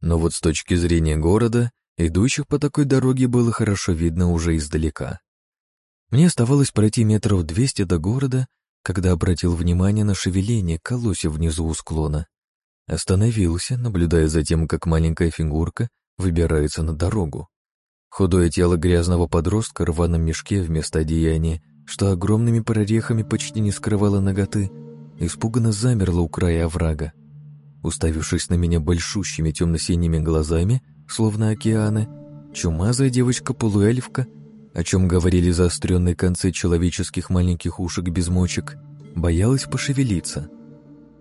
Но вот с точки зрения города, идущих по такой дороге было хорошо видно уже издалека. Мне оставалось пройти метров двести до города, когда обратил внимание на шевеление колосья внизу у склона. Остановился, наблюдая за тем, как маленькая фигурка выбирается на дорогу. Худое тело грязного подростка в рваном мешке вместо одеяния, что огромными прорехами почти не скрывало ноготы, испуганно замерло у края оврага. Уставившись на меня большущими темно-синими глазами, словно океаны, чумазая девочка-полуэльфка о чем говорили заостренные концы человеческих маленьких ушек без мочек, боялась пошевелиться.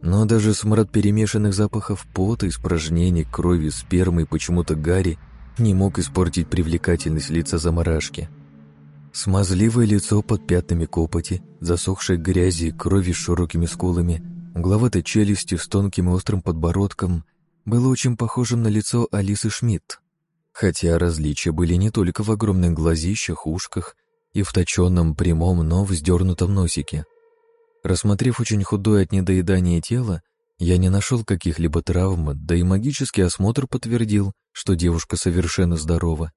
Но даже смрад перемешанных запахов пота, испражнений, крови, спермы и почему-то гари не мог испортить привлекательность лица заморашки. Смазливое лицо под пятнами копоти, засохшей грязи и крови с широкими скулами, угловатой челюстью с тонким и острым подбородком было очень похожим на лицо Алисы Шмидт. Хотя различия были не только в огромных глазищах, ушках и в точенном прямом, но вздернутом носике. Рассмотрев очень худое от недоедания тело, я не нашел каких-либо травм, да и магический осмотр подтвердил, что девушка совершенно здорова.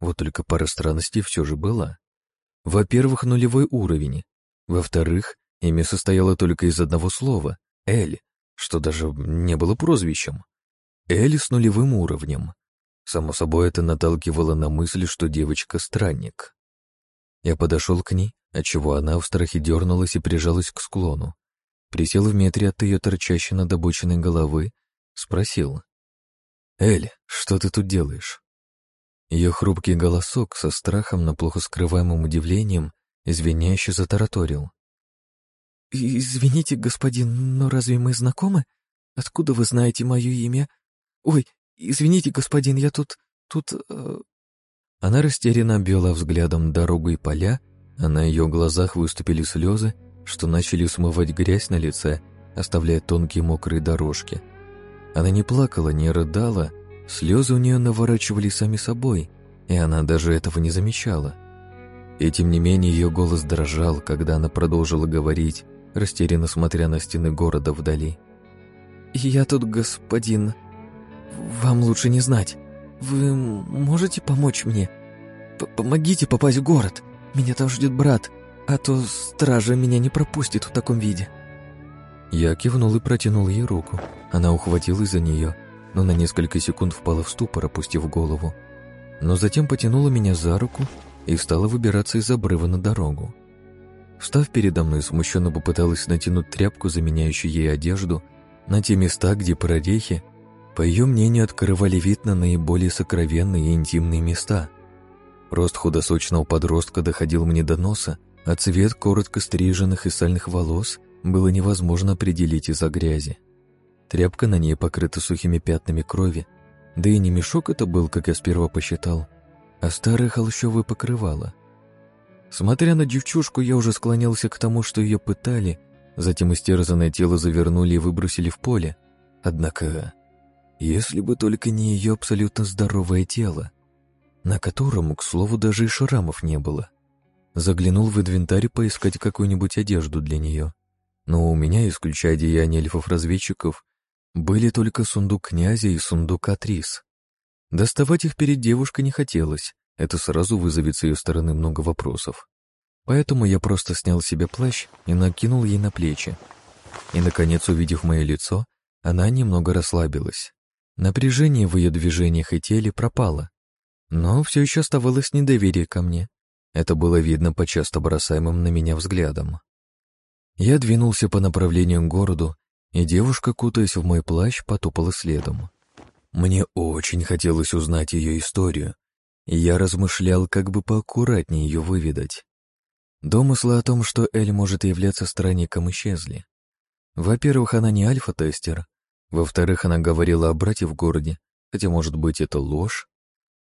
Вот только пара странностей все же была. Во-первых, нулевой уровень. Во-вторых, Имя состояло только из одного слова — Эль, что даже не было прозвищем. Эль с нулевым уровнем. Само собой, это наталкивало на мысль, что девочка — странник. Я подошел к ней, отчего она в страхе дернулась и прижалась к склону. Присел в метре от ее торчащей над обочиной головы, спросил. «Эль, что ты тут делаешь?» Ее хрупкий голосок со страхом, но плохо скрываемым удивлением, извиняюще затараторил. «Извините, господин, но разве мы знакомы? Откуда вы знаете мое имя? Ой, извините, господин, я тут... тут...» э... Она растерянно обвела взглядом дорогу и поля, а на ее глазах выступили слезы, что начали смывать грязь на лице, оставляя тонкие мокрые дорожки. Она не плакала, не рыдала, слезы у нее наворачивали сами собой, и она даже этого не замечала. И тем не менее ее голос дрожал, когда она продолжила говорить, растерянно смотря на стены города вдали. «Я тут, господин. Вам лучше не знать. Вы можете помочь мне? П Помогите попасть в город. Меня там ждет брат, а то стража меня не пропустит в таком виде». Я кивнул и протянул ей руку. Она ухватилась за нее, но на несколько секунд впала в ступор, опустив голову. Но затем потянула меня за руку и стала выбираться из обрыва на дорогу. Встав передо мной, смущенно попыталась натянуть тряпку, заменяющую ей одежду, на те места, где прорехи, по ее мнению, открывали вид на наиболее сокровенные и интимные места. Рост худосочного подростка доходил мне до носа, а цвет коротко стриженных и сальных волос было невозможно определить из-за грязи. Тряпка на ней покрыта сухими пятнами крови, да и не мешок это был, как я сперва посчитал, а старое холщовое покрывало — Смотря на девчушку, я уже склонялся к тому, что ее пытали, затем истерзанное тело завернули и выбросили в поле. Однако, если бы только не ее абсолютно здоровое тело, на котором, к слову, даже и шрамов не было. Заглянул в инвентарь поискать какую-нибудь одежду для нее. Но у меня, исключая деяния эльфов-разведчиков, были только сундук князя и сундук Атрис. Доставать их перед девушкой не хотелось, это сразу вызовет с ее стороны много вопросов. Поэтому я просто снял себе плащ и накинул ей на плечи. И, наконец, увидев мое лицо, она немного расслабилась. Напряжение в ее движениях и теле пропало. Но все еще оставалось недоверие ко мне. Это было видно по часто бросаемым на меня взглядам. Я двинулся по направлению к городу, и девушка, кутаясь в мой плащ, потопала следом. Мне очень хотелось узнать ее историю, я размышлял, как бы поаккуратнее ее выведать. Домыслы о том, что Эль может являться странником, исчезли. Во-первых, она не альфа-тестер. Во-вторых, она говорила о брате в городе, хотя, может быть, это ложь.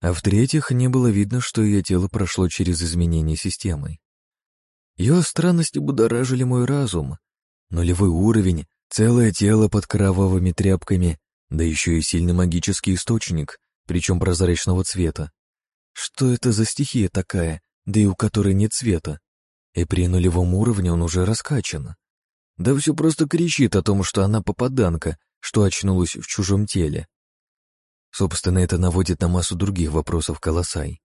А в-третьих, не было видно, что ее тело прошло через изменение системы. Ее странности будоражили мой разум. Нулевой уровень, целое тело под кровавыми тряпками, да еще и сильный магический источник, причем прозрачного цвета. Что это за стихия такая, да и у которой нет цвета? И при нулевом уровне он уже раскачан. Да все просто кричит о том, что она попаданка, что очнулась в чужом теле. Собственно, это наводит на массу других вопросов колоссай.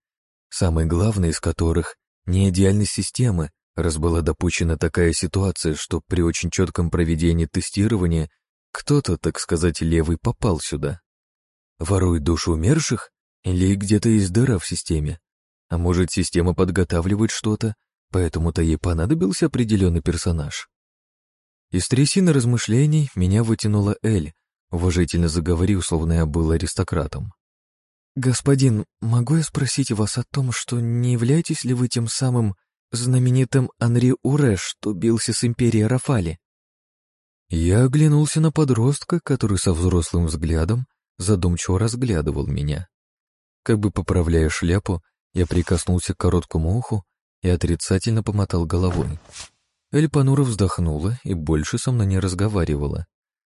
Самый главный из которых — не идеальность системы, раз была допущена такая ситуация, что при очень четком проведении тестирования кто-то, так сказать, левый попал сюда. Ворует душу умерших? Или где-то есть дыра в системе. А может, система подготавливает что-то, поэтому-то ей понадобился определенный персонаж. Из трясины размышлений меня вытянула Эль, уважительно заговорив, словно я был аристократом. «Господин, могу я спросить вас о том, что не являетесь ли вы тем самым знаменитым Анри Уре, что бился с империей Рафали?» Я оглянулся на подростка, который со взрослым взглядом задумчиво разглядывал меня. Как бы поправляя шляпу, я прикоснулся к короткому уху и отрицательно помотал головой. Эль понуро вздохнула и больше со мной не разговаривала.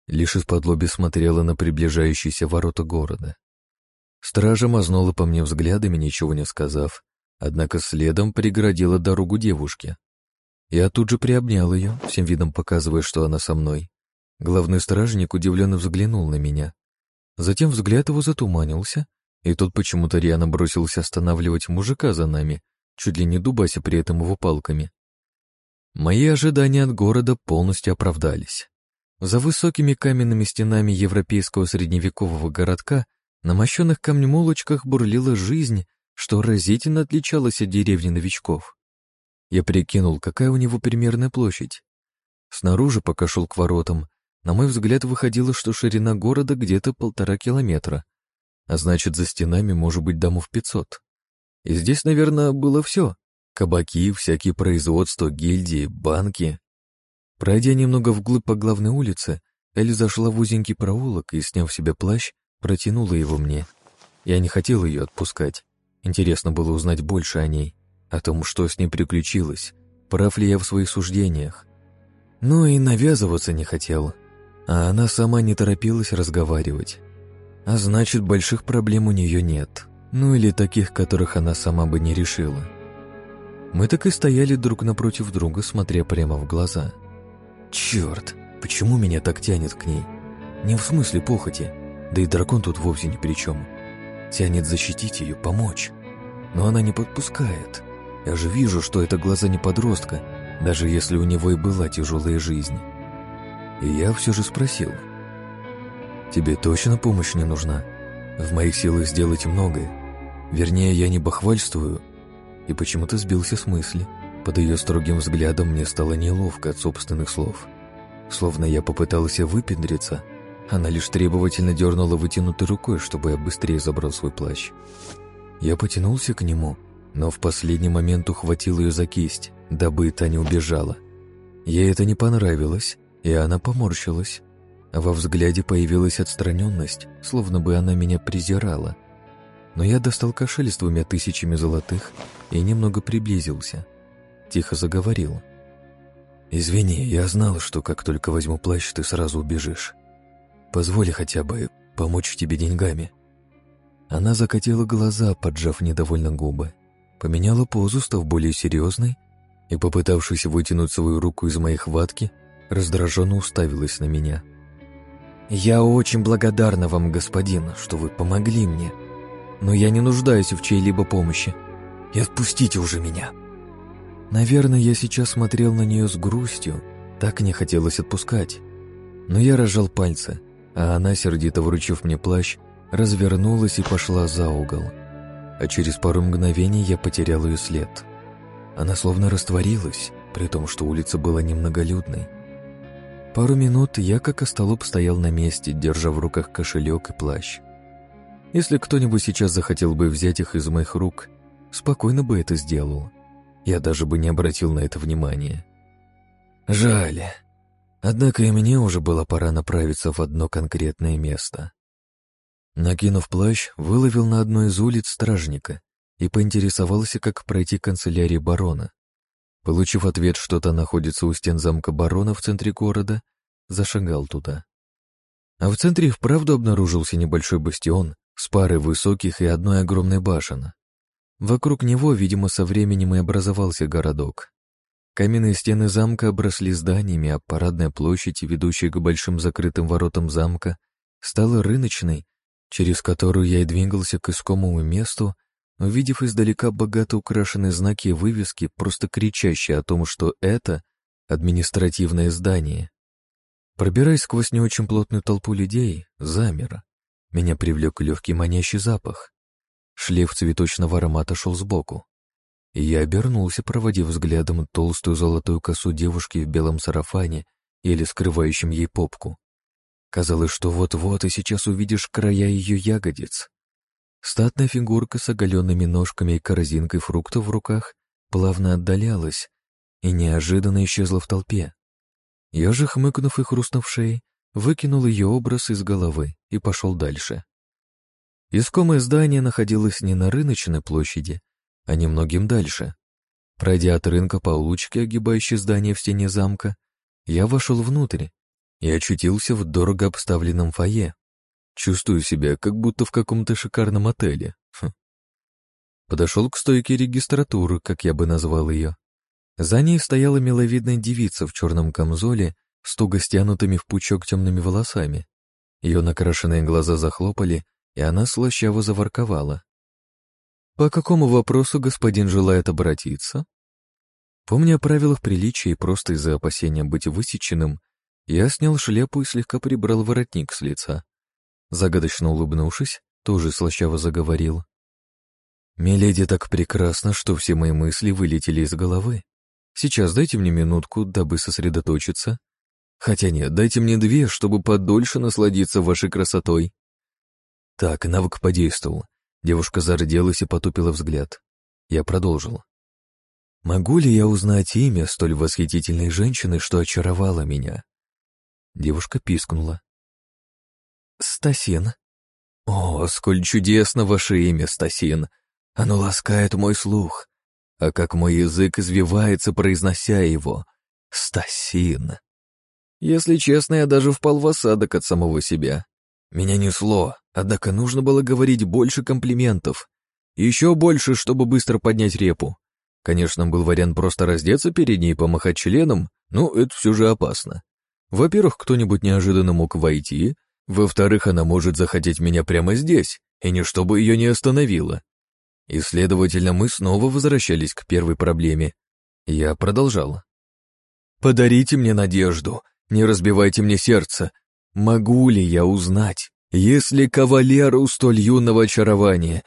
Лишь из-под лоби смотрела на приближающиеся ворота города. Стража мазнула по мне взглядами, ничего не сказав, однако следом преградила дорогу девушке. Я тут же приобнял ее, всем видом показывая, что она со мной. Главный стражник удивленно взглянул на меня. Затем взгляд его затуманился, и тут почему-то Риана бросился останавливать мужика за нами, чуть ли не дубася при этом его палками. Мои ожидания от города полностью оправдались. За высокими каменными стенами европейского средневекового городка на мощенных камнем улочках бурлила жизнь, что разительно отличалась от деревни новичков. Я прикинул, какая у него примерная площадь. Снаружи, пока шел к воротам, на мой взгляд, выходило, что ширина города где-то полтора километра, а значит, за стенами может быть домов пятьсот. И здесь, наверное, было все. Кабаки, всякие производства, гильдии, банки. Пройдя немного вглубь по главной улице, Элли зашла в узенький проулок и, сняв себе плащ, протянула его мне. Я не хотел ее отпускать. Интересно было узнать больше о ней, о том, что с ней приключилось, прав ли я в своих суждениях. Ну и навязываться не хотел, а она сама не торопилась разговаривать. А значит, больших проблем у нее нет. Ну или таких, которых она сама бы не решила. Мы так и стояли друг напротив друга, смотря прямо в глаза. Черт, почему меня так тянет к ней? Не в смысле похоти, да и дракон тут вовсе ни при чем тянет защитить ее, помочь. Но она не подпускает. Я же вижу, что это глаза не подростка, даже если у него и была тяжелая жизнь. И я все же спросил. «Тебе точно помощь не нужна? В моих силах сделать многое. Вернее, я не бахвальствую». И почему-то сбился с мысли. Под ее строгим взглядом мне стало неловко от собственных слов. Словно я попытался выпендриться, она лишь требовательно дернула вытянутой рукой, чтобы я быстрее забрал свой плащ. Я потянулся к нему, но в последний момент ухватил ее за кисть, дабы та не убежала. Ей это не понравилось, и она поморщилась. Во взгляде появилась отстраненность, словно бы она меня презирала. Но я достал кошель с двумя тысячами золотых и немного приблизился. Тихо заговорил. «Извини, я знал, что как только возьму плащ, ты сразу убежишь. Позволь хотя бы помочь тебе деньгами». Она закатила глаза, поджав недовольно губы, поменяла позу, став более серьезной, и, попытавшись вытянуть свою руку из моей хватки, раздраженно уставилась на меня. «Я очень благодарна вам, господин, что вы помогли мне, но я не нуждаюсь в чьей-либо помощи. И отпустите уже меня!» Наверное, я сейчас смотрел на нее с грустью, так не хотелось отпускать. Но я разжал пальцы, а она, сердито вручив мне плащ, развернулась и пошла за угол. А через пару мгновений я потерял ее след. Она словно растворилась, при том, что улица была немноголюдной. Пару минут я, как остолоп, стоял на месте, держа в руках кошелек и плащ. Если кто-нибудь сейчас захотел бы взять их из моих рук, спокойно бы это сделал. Я даже бы не обратил на это внимания. Жаль. Однако и мне уже было пора направиться в одно конкретное место. Накинув плащ, выловил на одной из улиц стражника и поинтересовался, как пройти к канцелярии барона. Получив ответ, что то находится у стен замка барона в центре города, зашагал туда. А в центре вправду обнаружился небольшой бастион с парой высоких и одной огромной башен. Вокруг него, видимо, со временем и образовался городок. Каменные стены замка обросли зданиями, а парадная площадь, ведущая к большим закрытым воротам замка, стала рыночной, через которую я и двигался к искомому месту, увидев издалека богато украшенные знаки и вывески, просто кричащие о том, что это административное здание. Пробираясь сквозь не очень плотную толпу людей, замер. Меня привлек легкий манящий запах. Шлейф цветочного аромата шел сбоку я обернулся, проводив взглядом толстую золотую косу девушки в белом сарафане или скрывающем ей попку. Казалось, что вот-вот и сейчас увидишь края ее ягодиц. Статная фигурка с оголенными ножками и корзинкой фруктов в руках плавно отдалялась и неожиданно исчезла в толпе. Я же, хмыкнув и хрустнув шеей, выкинул ее образ из головы и пошел дальше. Искомое здание находилось не на рыночной площади, а немногим дальше. Пройдя от рынка по улочке, огибающей здание в стене замка, я вошел внутрь и очутился в дорого обставленном фойе. Чувствую себя, как будто в каком-то шикарном отеле. Хм. Подошел к стойке регистратуры, как я бы назвал ее. За ней стояла миловидная девица в черном камзоле с туго стянутыми в пучок темными волосами. Ее накрашенные глаза захлопали, и она слащаво заворковала. «По какому вопросу господин желает обратиться?» Помня о правилах приличия и просто из-за опасения быть высеченным, я снял шляпу и слегка прибрал воротник с лица. Загадочно улыбнувшись, тоже слащаво заговорил. «Миледи так прекрасно, что все мои мысли вылетели из головы. Сейчас дайте мне минутку, дабы сосредоточиться. Хотя нет, дайте мне две, чтобы подольше насладиться вашей красотой». Так, навык подействовал. Девушка зарделась и потупила взгляд. Я продолжил. «Могу ли я узнать имя столь восхитительной женщины, что очаровала меня?» Девушка пискнула. «Стасин». «О, сколь чудесно ваше имя, Стасин! Оно ласкает мой слух, а как мой язык извивается, произнося его. Стасин!» Если честно, я даже впал в осадок от самого себя. Меня несло, однако нужно было говорить больше комплиментов. Еще больше, чтобы быстро поднять репу. Конечно, был вариант просто раздеться перед ней и помахать членом, но это все же опасно. Во-первых, кто-нибудь неожиданно мог войти, во-вторых, она может захотеть меня прямо здесь, и ничто бы ее не остановило. И, следовательно, мы снова возвращались к первой проблеме. Я продолжал. «Подарите мне надежду, не разбивайте мне сердце. Могу ли я узнать, если кавалеру столь юного очарования?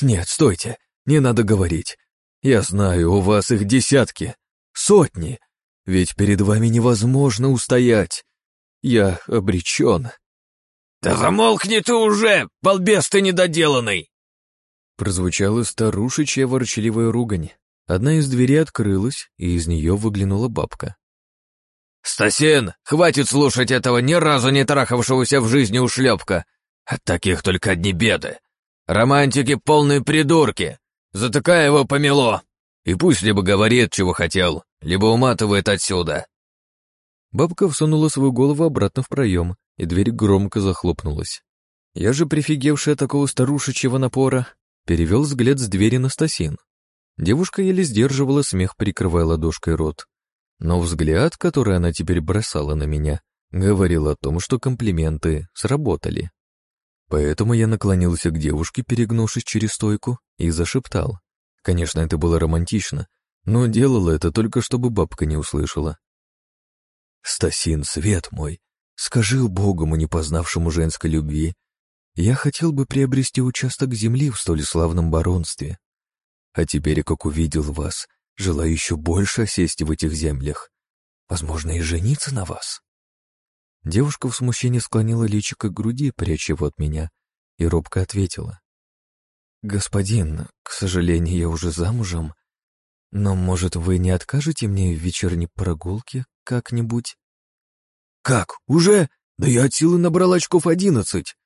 Нет, стойте, не надо говорить. Я знаю, у вас их десятки, сотни, ведь перед вами невозможно устоять. Я обречен». «Да замолкни ты уже, балбес ты недоделанный!» Прозвучала старушечья ворчливая ругань. Одна из дверей открылась, и из нее выглянула бабка. «Стасин, хватит слушать этого ни разу не трахавшегося в жизни ушлепка! От таких только одни беды! Романтики полные придурки! Затыкай его помело! И пусть либо говорит, чего хотел, либо уматывает отсюда!» Бабка всунула свою голову обратно в проем, и дверь громко захлопнулась. Я же, прифигевший от такого старушечьего напора, перевел взгляд с двери на Стасин. Девушка еле сдерживала смех, прикрывая ладошкой рот. Но взгляд, который она теперь бросала на меня, говорил о том, что комплименты сработали. Поэтому я наклонился к девушке, перегнувшись через стойку, и зашептал. Конечно, это было романтично, но делала это только, чтобы бабка не услышала. «Стасин, свет мой, скажи убогому, не познавшему женской любви, я хотел бы приобрести участок земли в столь славном баронстве. А теперь, как увидел вас, желаю еще больше осесть в этих землях. Возможно, и жениться на вас». Девушка в смущении склонила личико к груди, пряча его от меня, и робко ответила. «Господин, к сожалению, я уже замужем, но, может, вы не откажете мне в вечерней прогулке как-нибудь?» «Как? Уже? Да я от силы набрал очков одиннадцать!»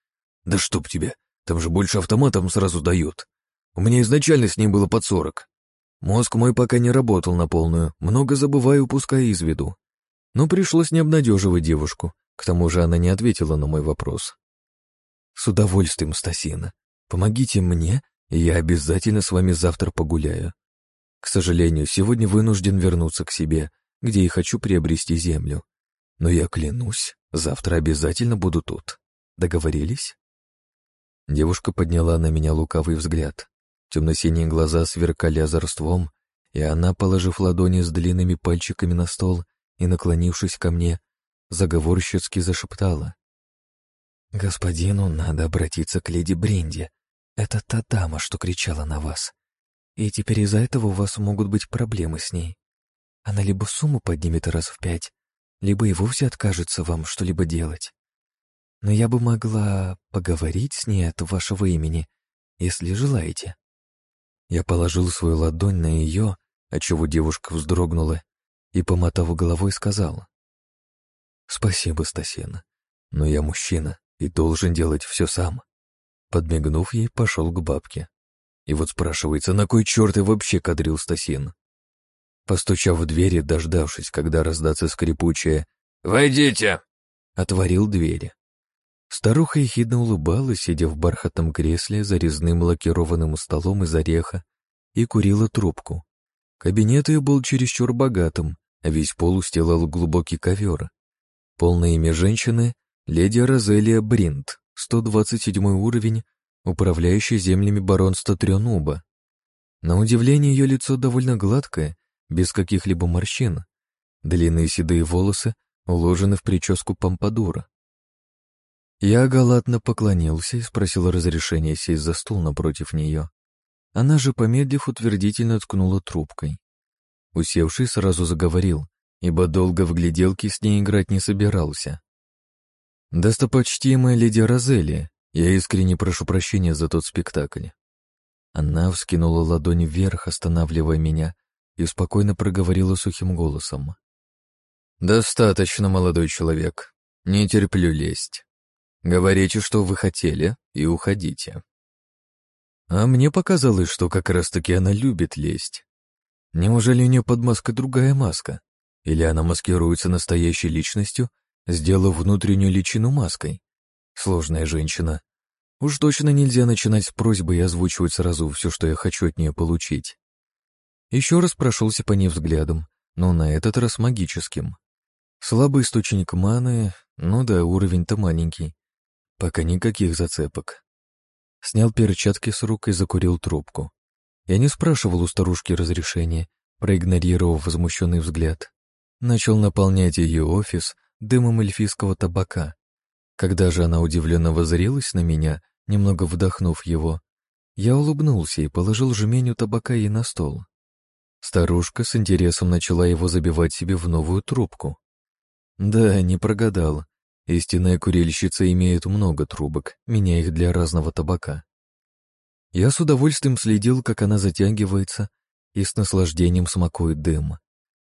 «Да чтоб тебе, там же больше автоматом сразу дают. У меня изначально с ним было под сорок. Мозг мой пока не работал на полную, много забываю, упуская из виду. Но пришлось не обнадеживать девушку, к тому же она не ответила на мой вопрос. «С удовольствием, Стасина. Помогите мне, и я обязательно с вами завтра погуляю. К сожалению, сегодня вынужден вернуться к себе, где и хочу приобрести землю. Но я клянусь, завтра обязательно буду тут. Договорились?» Девушка подняла на меня лукавый взгляд. Темно-синие глаза сверкали озорством, и она, положив ладони с длинными пальчиками на стол и наклонившись ко мне, заговорщицки зашептала. «Господину надо обратиться к леди Бренди. Это та дама, что кричала на вас. И теперь из-за этого у вас могут быть проблемы с ней. Она либо сумму поднимет раз в пять, либо и вовсе откажется вам что-либо делать. Но я бы могла поговорить с ней от вашего имени, если желаете». Я положил свою ладонь на ее, отчего девушка вздрогнула, и, помотав головой, сказал. «Спасибо, Стасена, но я мужчина и должен делать все сам». Подмигнув ей, пошел к бабке. И вот спрашивается, на кой черт я вообще кадрил Стасин? Постучав в двери, дождавшись, когда раздаться скрипучее «Войдите!» отворил двери. Старуха ехидно улыбалась, сидя в бархатном кресле за резным лакированным столом из ореха, и курила трубку. Кабинет ее был чересчур богатым, а весь пол устилал глубокий ковер. Полное имя женщины — леди Розелия Бринт, 127 уровень, управляющая землями баронства Трёнуба. На удивление, ее лицо довольно гладкое, без каких-либо морщин. Длинные седые волосы уложены в прическу помпадура. Я галатно поклонился и спросил разрешения сесть за стул напротив нее. Она же, помедлив, утвердительно ткнула трубкой. Усевший сразу заговорил, ибо долго в гляделки с ней играть не собирался. «Достопочтимая леди Розели, я искренне прошу прощения за тот спектакль». Она вскинула ладони вверх, останавливая меня, и спокойно проговорила сухим голосом. «Достаточно, молодой человек. Не терплю лесть. Говорите, что вы хотели, и уходите». А мне показалось, что как раз-таки она любит лесть. Неужели у нее под маской другая маска? Или она маскируется настоящей личностью, сделав внутреннюю личину маской? Сложная женщина. Уж точно нельзя начинать с просьбы и озвучивать сразу все, что я хочу от нее получить. Еще раз прошелся по ней взглядом, но на этот раз магическим. Слабый источник маны, ну да, уровень-то маленький. Пока никаких зацепок. Снял перчатки с рук и закурил трубку. Я не спрашивал у старушки разрешения, проигнорировав возмущенный взгляд. Начал наполнять ее офис дымом эльфийского табака. Когда же она удивленно возрилась на меня, немного вдохнув его, я улыбнулся и положил жменю табака ей на стол. Старушка с интересом начала его забивать себе в новую трубку. Да, не прогадал. Истинная курильщица имеет много трубок, меняя их для разного табака. Я с удовольствием следил, как она затягивается и с наслаждением смакует дым.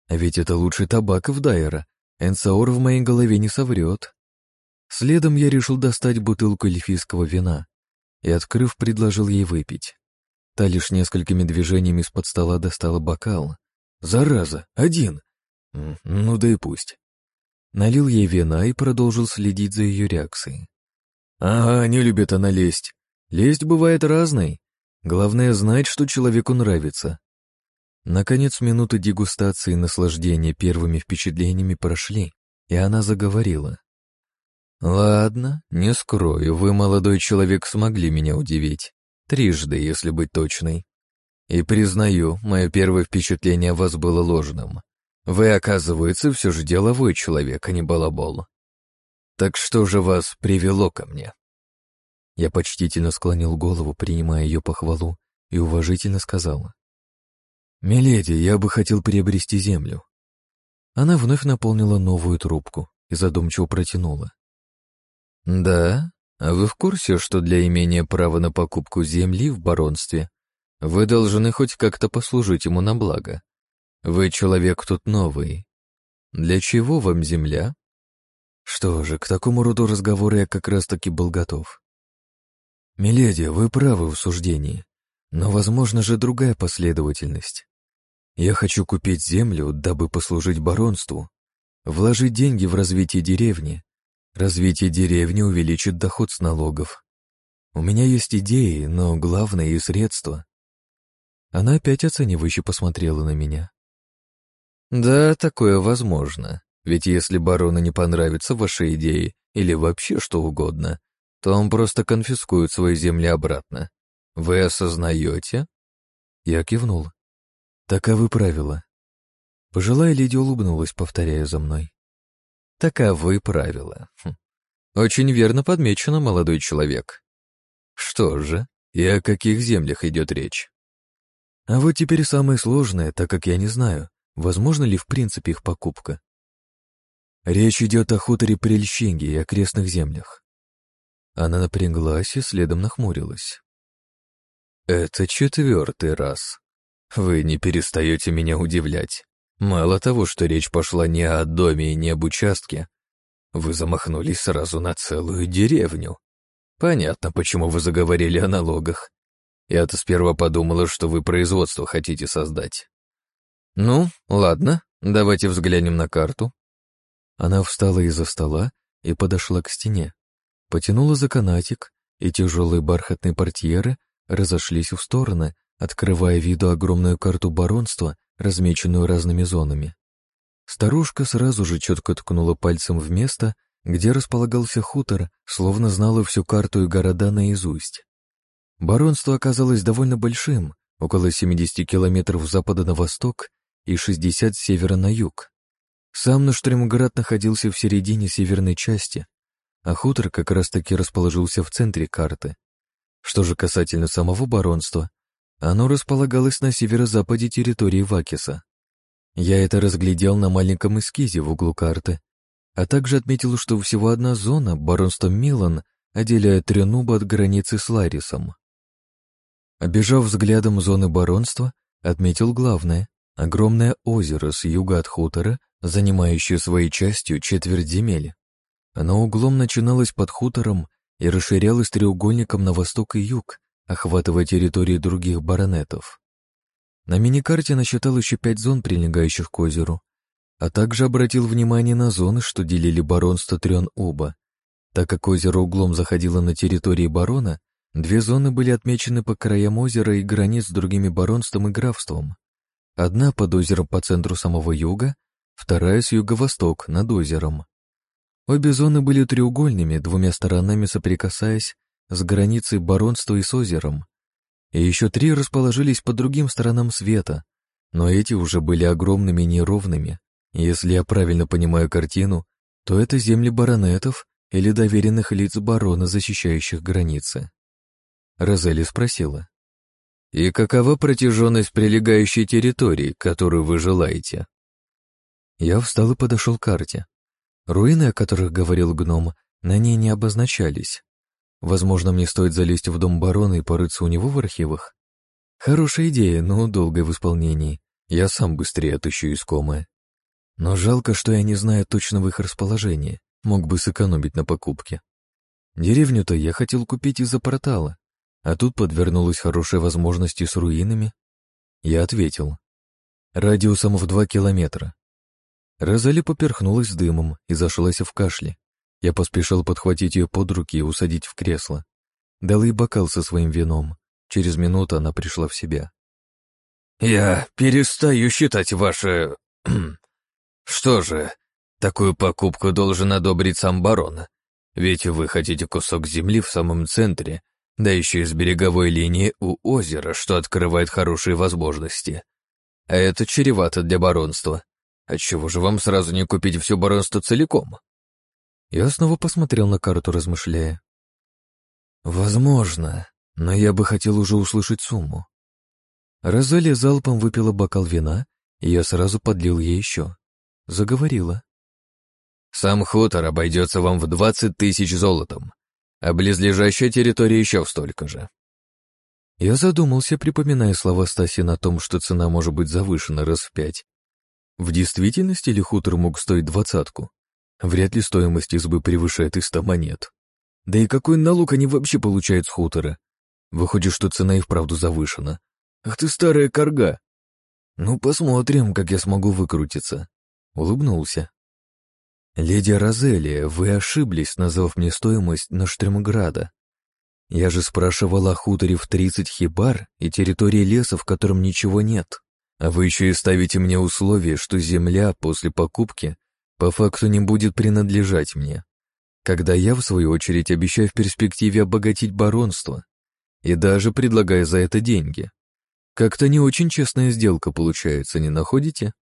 А ведь это лучший табак в Дайера. Энсаур в моей голове не соврет. Следом я решил достать бутылку эльфийского вина и, открыв, предложил ей выпить. Та лишь несколькими движениями из-под стола достала бокал. «Зараза! Один!» «Ну да и пусть». Налил ей вина и продолжил следить за ее реакцией. «Ага, не любит она лезть. Лесть бывает разной. Главное знать, что человеку нравится. Наконец, минуты дегустации и наслаждения первыми впечатлениями прошли, и она заговорила. «Ладно, не скрою, вы, молодой человек, смогли меня удивить. Трижды, если быть точной. И признаю, мое первое впечатление о вас было ложным. Вы, оказывается, все же деловой человек, а не балабол. Так что же вас привело ко мне?» Я почтительно склонил голову, принимая ее похвалу, и уважительно сказала. «Миледи, я бы хотел приобрести землю». Она вновь наполнила новую трубку и задумчиво протянула. «Да? А вы в курсе, что для имения права на покупку земли в баронстве вы должны хоть как-то послужить ему на благо? Вы человек тут новый. Для чего вам земля?» Что же, к такому роду разговора я как раз-таки был готов. «Миледи, вы правы в суждении, но, возможно же, другая последовательность. Я хочу купить землю, дабы послужить баронству, вложить деньги в развитие деревни. Развитие деревни увеличит доход с налогов. У меня есть идеи, но главное и средства». Она опять оценивающе посмотрела на меня. «Да, такое возможно. Ведь если барону не понравятся ваши идеи или вообще что угодно, то он просто конфискует свои земли обратно. Вы осознаете?» Я кивнул. «Таковы правила». Пожилая леди улыбнулась, повторяя за мной. «Таковы правила. Хм. Очень верно подмечено, молодой человек. Что же, и о каких землях идет речь?» А вот теперь самое сложное, так как я не знаю, возможно ли в принципе их покупка. Речь идет о хуторе Прельщинги и окрестных землях. Она напряглась и следом нахмурилась. «Это четвертый раз. Вы не перестаете меня удивлять. Мало того, что речь пошла не о доме и не об участке, вы замахнулись сразу на целую деревню. Понятно, почему вы заговорили о налогах. Я-то сперва подумала, что вы производство хотите создать. Ну, ладно, давайте взглянем на карту. Она встала из-за стола и подошла к стене потянула за канатик, и тяжелые бархатные портьеры разошлись в стороны, открывая виду огромную карту баронства, размеченную разными зонами. Старушка сразу же четко ткнула пальцем в место, где располагался хутор, словно знала всю карту и города наизусть. Баронство оказалось довольно большим, около 70 километров с запада на восток и 60 с севера на юг. Сам Наштремград находился в середине северной части, а хутор как раз-таки расположился в центре карты. Что же касательно самого баронства, оно располагалось на северо-западе территории Вакиса. Я это разглядел на маленьком эскизе в углу карты, а также отметил, что всего одна зона, баронство Милан, отделяет Тренуба от границы с Ларисом. Обежав взглядом зоны баронства, отметил главное — огромное озеро с юга от хутора, занимающее своей частью четверть земель. Оно углом начиналось под хутором и расширялось треугольником на восток и юг, охватывая территории других баронетов. На миникарте насчитал еще пять зон, прилегающих к озеру, а также обратил внимание на зоны, что делили баронство Трен-Уба. Так как озеро углом заходило на территории барона, две зоны были отмечены по краям озера и границ с другими баронством и графством. Одна под озером по центру самого юга, вторая с юго-восток, над озером. Обе зоны были треугольными, двумя сторонами соприкасаясь с границей баронства и с озером. И еще три расположились по другим сторонам света, но эти уже были огромными и неровными. Если я правильно понимаю картину, то это земли баронетов или доверенных лиц барона, защищающих границы. Розели спросила. «И какова протяженность прилегающей территории, которую вы желаете?» Я встал и подошел к карте. Руины, о которых говорил гном, на ней не обозначались. Возможно, мне стоит залезть в дом барона и порыться у него в архивах. Хорошая идея, но долгая в исполнении. Я сам быстрее отыщу искомое. Но жалко, что я не знаю точного их расположения. Мог бы сэкономить на покупке. Деревню-то я хотел купить из-за портала, а тут подвернулась хорошая возможность с руинами. Я ответил. Радиусом в два километра. Розали поперхнулась дымом и зашлась в кашле. Я поспешил подхватить ее под руки и усадить в кресло. Дал ей бокал со своим вином. Через минуту она пришла в себя. «Я перестаю считать ваше... <clears throat> Что же, такую покупку должен одобрить сам барон. Ведь вы хотите кусок земли в самом центре, да еще и с береговой линии у озера, что открывает хорошие возможности. А это чревато для баронства. Отчего же вам сразу не купить все баронство целиком? Я снова посмотрел на карту, размышляя. Возможно, но я бы хотел уже услышать сумму. Розалия залпом выпила бокал вина, и я сразу подлил ей еще. Заговорила. «Сам хутор обойдется вам в двадцать тысяч золотом, а близлежащая территория еще столько же». Я задумался, припоминая слова Стаси на том, что цена может быть завышена раз в пять. В действительности ли хутор мог стоить двадцатку? Вряд ли стоимость избы превышает и ста монет. Да и какой налог они вообще получают с хутора? Выходит, что цена и вправду завышена. Ах ты старая корга! Ну, посмотрим, как я смогу выкрутиться. Улыбнулся. Леди Розелия, вы ошиблись, назвав мне стоимость на Штремграда. Я же спрашивал о хуторе в тридцать хибар и территории леса, в котором ничего нет. А вы еще и ставите мне условие, что земля после покупки по факту не будет принадлежать мне, когда я, в свою очередь, обещаю в перспективе обогатить баронство и даже предлагаю за это деньги. Как-то не очень честная сделка получается, не находите?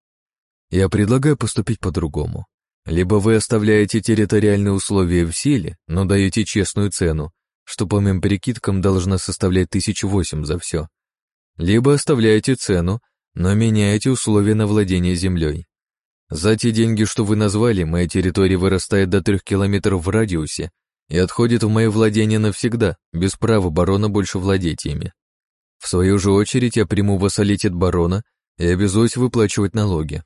Я предлагаю поступить по-другому. Либо вы оставляете территориальные условия в силе, но даете честную цену, что по моим прикидкам должна составлять тысячу восемь за все. Либо оставляете цену, но меняете условия на владение землей. За те деньги, что вы назвали, моя территория вырастает до трех километров в радиусе и отходит в мое владение навсегда, без права барона больше владеть ими. В свою же очередь я приму вассалитет барона и обязуюсь выплачивать налоги.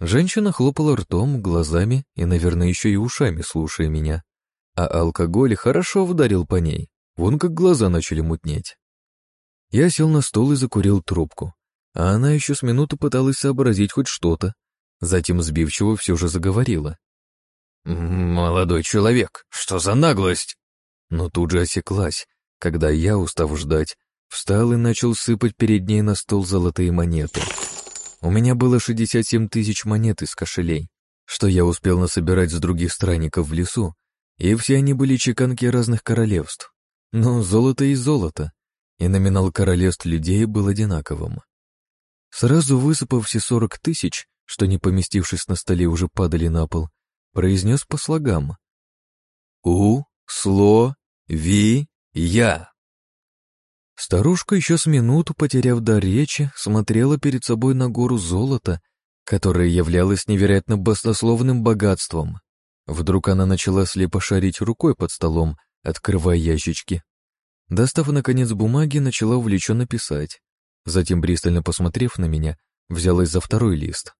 Женщина хлопала ртом, глазами и, наверное, еще и ушами, слушая меня. А алкоголь хорошо вдарил по ней, вон как глаза начали мутнеть. Я сел на стол и закурил трубку, а она еще с минуту пыталась сообразить хоть что-то, Затем сбивчиво все же заговорила. «Молодой человек, что за наглость?» Но тут же осеклась, когда я, устав ждать, встал и начал сыпать перед ней на стол золотые монеты. У меня было 67 тысяч монет из кошелей, что я успел насобирать с других странников в лесу, и все они были чеканки разных королевств. Но золото и золото, и номинал королевств людей был одинаковым. Сразу высыпав все сорок тысяч, что не поместившись на столе уже падали на пол, произнес по слогам. У, сло, ви, я. Старушка еще с минуту, потеряв дар речи, смотрела перед собой на гору золота, которая являлась невероятно баснословным богатством. Вдруг она начала слепо шарить рукой под столом, открывая ящички. Достав, наконец, бумаги, начала увлеченно писать. Затем, пристально посмотрев на меня, взялась за второй лист.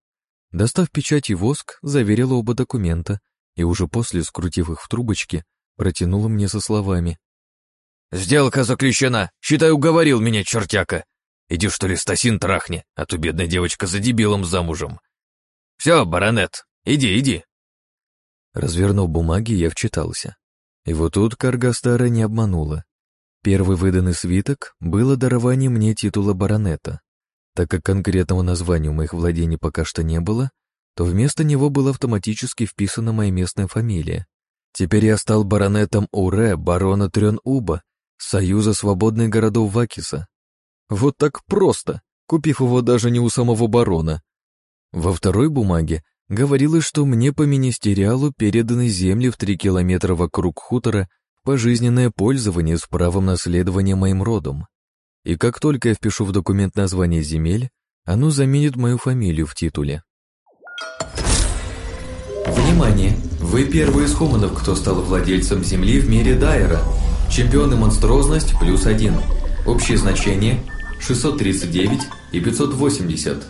Достав печать и воск, заверила оба документа и уже после, скрутив их в трубочки, протянула мне со словами. «Сделка заключена. Считай, уговорил меня, чертяка. Иди, что ли, Стасин трахни, а то бедная девочка за дебилом замужем. Все, баронет, иди, иди». Развернув бумаги, я вчитался. И вот тут Карга Старая не обманула. Первый выданный свиток было дарование мне титула баронета. Так как конкретного названия у моих владений пока что не было, то вместо него была автоматически вписана моя местная фамилия. Теперь я стал баронетом Уре, барона Трен-Уба, Союза свободных городов Вакиса. Вот так просто, купив его даже не у самого барона. Во второй бумаге говорилось, что мне по министериалу переданы земли в три километра вокруг хутора пожизненное пользование с правом наследования моим родом. И как только я впишу в документ название земель, оно заменит мою фамилию в титуле. Внимание! Вы первый из хуманов, кто стал владельцем земли в мире Дайера. Чемпион и монструозность плюс один. Общее значение 639 и 580.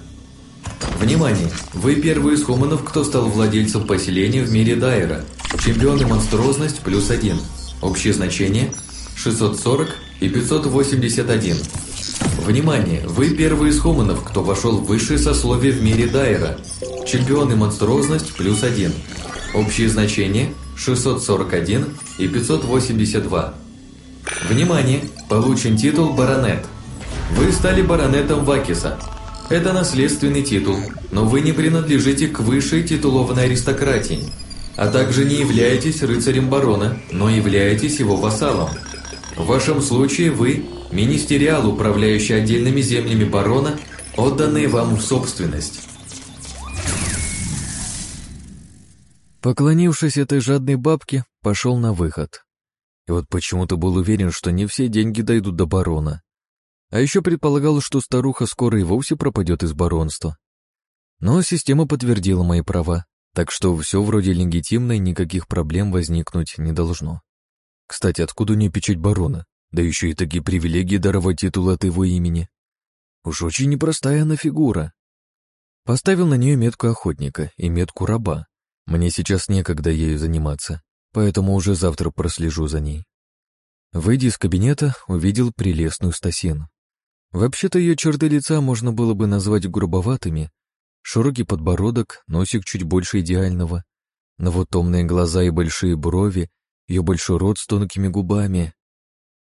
Внимание! Вы первый из хуманов, кто стал владельцем поселения в мире Дайера. Чемпион и монструозность плюс один. Общее значение 640 и 581. Внимание! Вы первый из хуманов, кто вошел в высшее сословие в мире Дайера. Чемпион и монструозность плюс один. Общее значение 641 и 582. Внимание! Получен титул баронет. Вы стали баронетом Вакиса. Это наследственный титул, но вы не принадлежите к высшей титулованной аристократии, а также не являетесь рыцарем барона, но являетесь его вассалом. В вашем случае вы – министериал, управляющий отдельными землями барона, отданные вам в собственность. Поклонившись этой жадной бабке, пошел на выход. И вот почему-то был уверен, что не все деньги дойдут до барона. А еще предполагал, что старуха скоро и вовсе пропадет из баронства. Но система подтвердила мои права, так что все вроде легитимно и никаких проблем возникнуть не должно. Кстати, откуда у нее печать барона? Да еще и такие привилегии даровать титул от его имени. Уж очень непростая она фигура. Поставил на нее метку охотника и метку раба, мне сейчас некогда ею заниматься, поэтому уже завтра прослежу за ней. Выйдя из кабинета, увидел прелестную Стасину. Вообще-то ее черты лица можно было бы назвать грубоватыми. Широкий подбородок, носик чуть больше идеального. Но вот томные глаза и большие брови, ее большой рот с тонкими губами.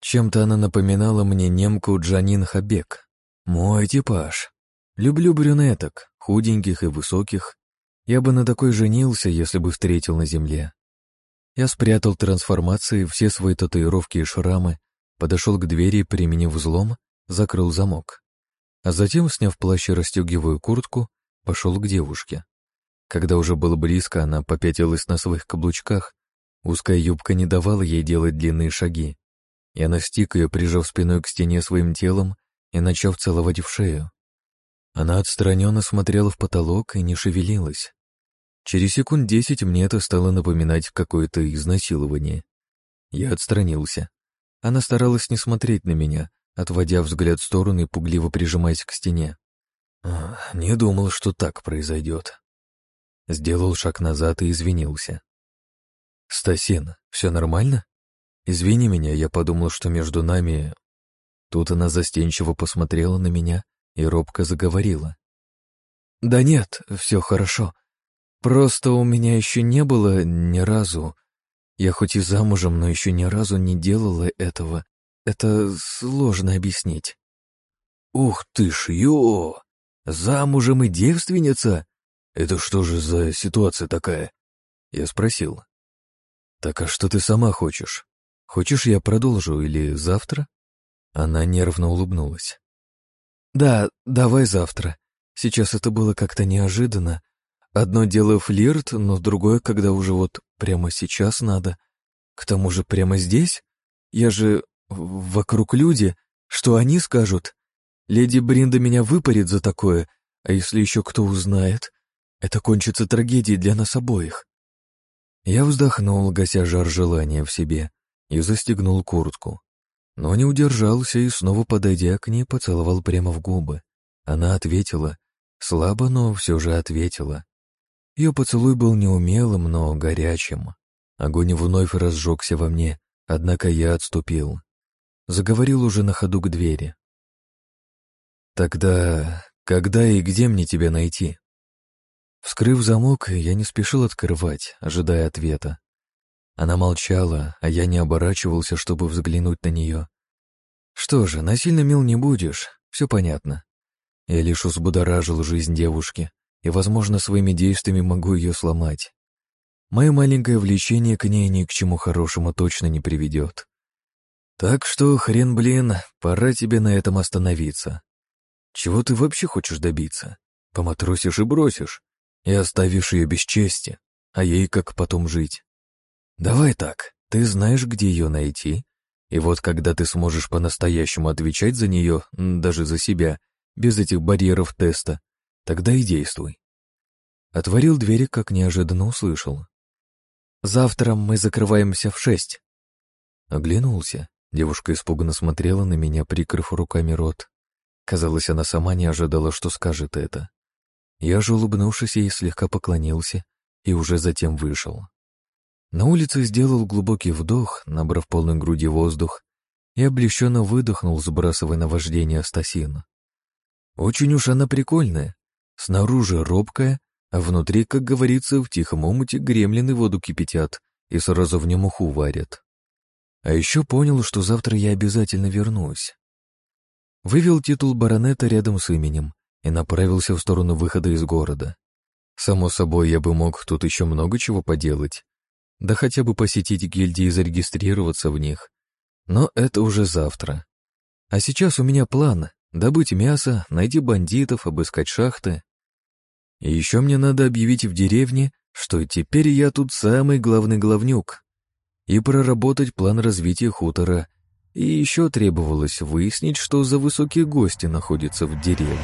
Чем-то она напоминала мне немку Джанин Хабек. Мой типаж. Люблю брюнеток, худеньких и высоких, я бы на такой женился, если бы встретил на земле. Я спрятал трансформации, все свои татуировки и шрамы, подошел к двери, применив взлом, закрыл замок. А затем, сняв плащ и расстегиваю куртку, пошел к девушке. Когда уже было близко, она попятилась на своих каблучках, узкая юбка не давала ей делать длинные шаги. Я настиг ее, прижав спиной к стене своим телом и начав целовать в шею. Она отстраненно смотрела в потолок и не шевелилась. Через секунд десять мне это стало напоминать какое-то изнасилование. Я отстранился. Она старалась не смотреть на меня, отводя взгляд в сторону и пугливо прижимаясь к стене. Не думал, что так произойдет. Сделал шаг назад и извинился. «Стасин, все нормально? Извини меня, я подумал, что между нами...» Тут она застенчиво посмотрела на меня и робко заговорила. «Да нет, все хорошо. Просто у меня еще не было ни разу. Я хоть и замужем, но еще ни разу не делала этого. Это сложно объяснить». «Ух ты ж, ё! Замужем и девственница? Это что же за ситуация такая?» Я спросил. «Так а что ты сама хочешь? Хочешь, я продолжу или завтра?» Она нервно улыбнулась. Да, давай завтра. Сейчас это было как-то неожиданно. Одно дело флирт, но другое, когда уже вот прямо сейчас надо. К тому же прямо здесь? Я же... вокруг люди. Что они скажут? Леди Бринда меня выпарит за такое, а если еще кто узнает, это кончится трагедией для нас обоих. Я вздохнул, гася жар желания в себе, и застегнул куртку. Но не удержался и, снова подойдя к ней, поцеловал прямо в губы. Она ответила. Слабо, но все же ответила. Ее поцелуй был неумелым, но горячим. Огонь вновь разжегся во мне, однако я отступил. Заговорил уже на ходу к двери. «Тогда когда и где мне тебя найти?» Вскрыв замок, я не спешил открывать, ожидая ответа. Она молчала, а я не оборачивался, чтобы взглянуть на нее. Что же, насильно мил не будешь, все понятно. Я лишь взбудоражил жизнь девушки, и, возможно, своими действиями могу ее сломать. Мое маленькое влечение к ней ни к чему хорошему точно не приведет. Так что, хрен блин, пора тебе на этом остановиться. Чего ты вообще хочешь добиться? Поматросишь и бросишь, и оставишь ее без чести, а ей как потом жить? Давай так, ты знаешь, где ее найти, и вот когда ты сможешь по-настоящему отвечать за нее, даже за себя, без этих барьеров теста, тогда и действуй. Отворил двери, как неожиданно услышал. «Завтра мы закрываемся в шесть». Оглянулся. Девушка испуганно смотрела на меня, прикрыв руками рот. Казалось, она сама не ожидала, что скажет это. Я же, улыбнувшись ей, слегка поклонился и уже затем вышел. На улице сделал глубокий вдох, набрав полной груди воздух, и облегченно выдохнул, сбрасывая на вождение Астасина. Очень уж она прикольная. Снаружи робкая, а внутри, как говорится, в тихом омуте гремлины воду кипятят и сразу в нем уху варят. А еще понял, что завтра я обязательно вернусь. Вывел титул баронета рядом с именем и направился в сторону выхода из города. Само собой, я бы мог тут еще много чего поделать, да хотя бы посетить гильдии и зарегистрироваться в них. Но это уже завтра. А сейчас у меня план — добыть мясо, найти бандитов, обыскать шахты. И еще мне надо объявить в деревне, что теперь я тут самый главный главнюк. И проработать план развития хутора. И еще требовалось выяснить, что за высокие гости находятся в деревне.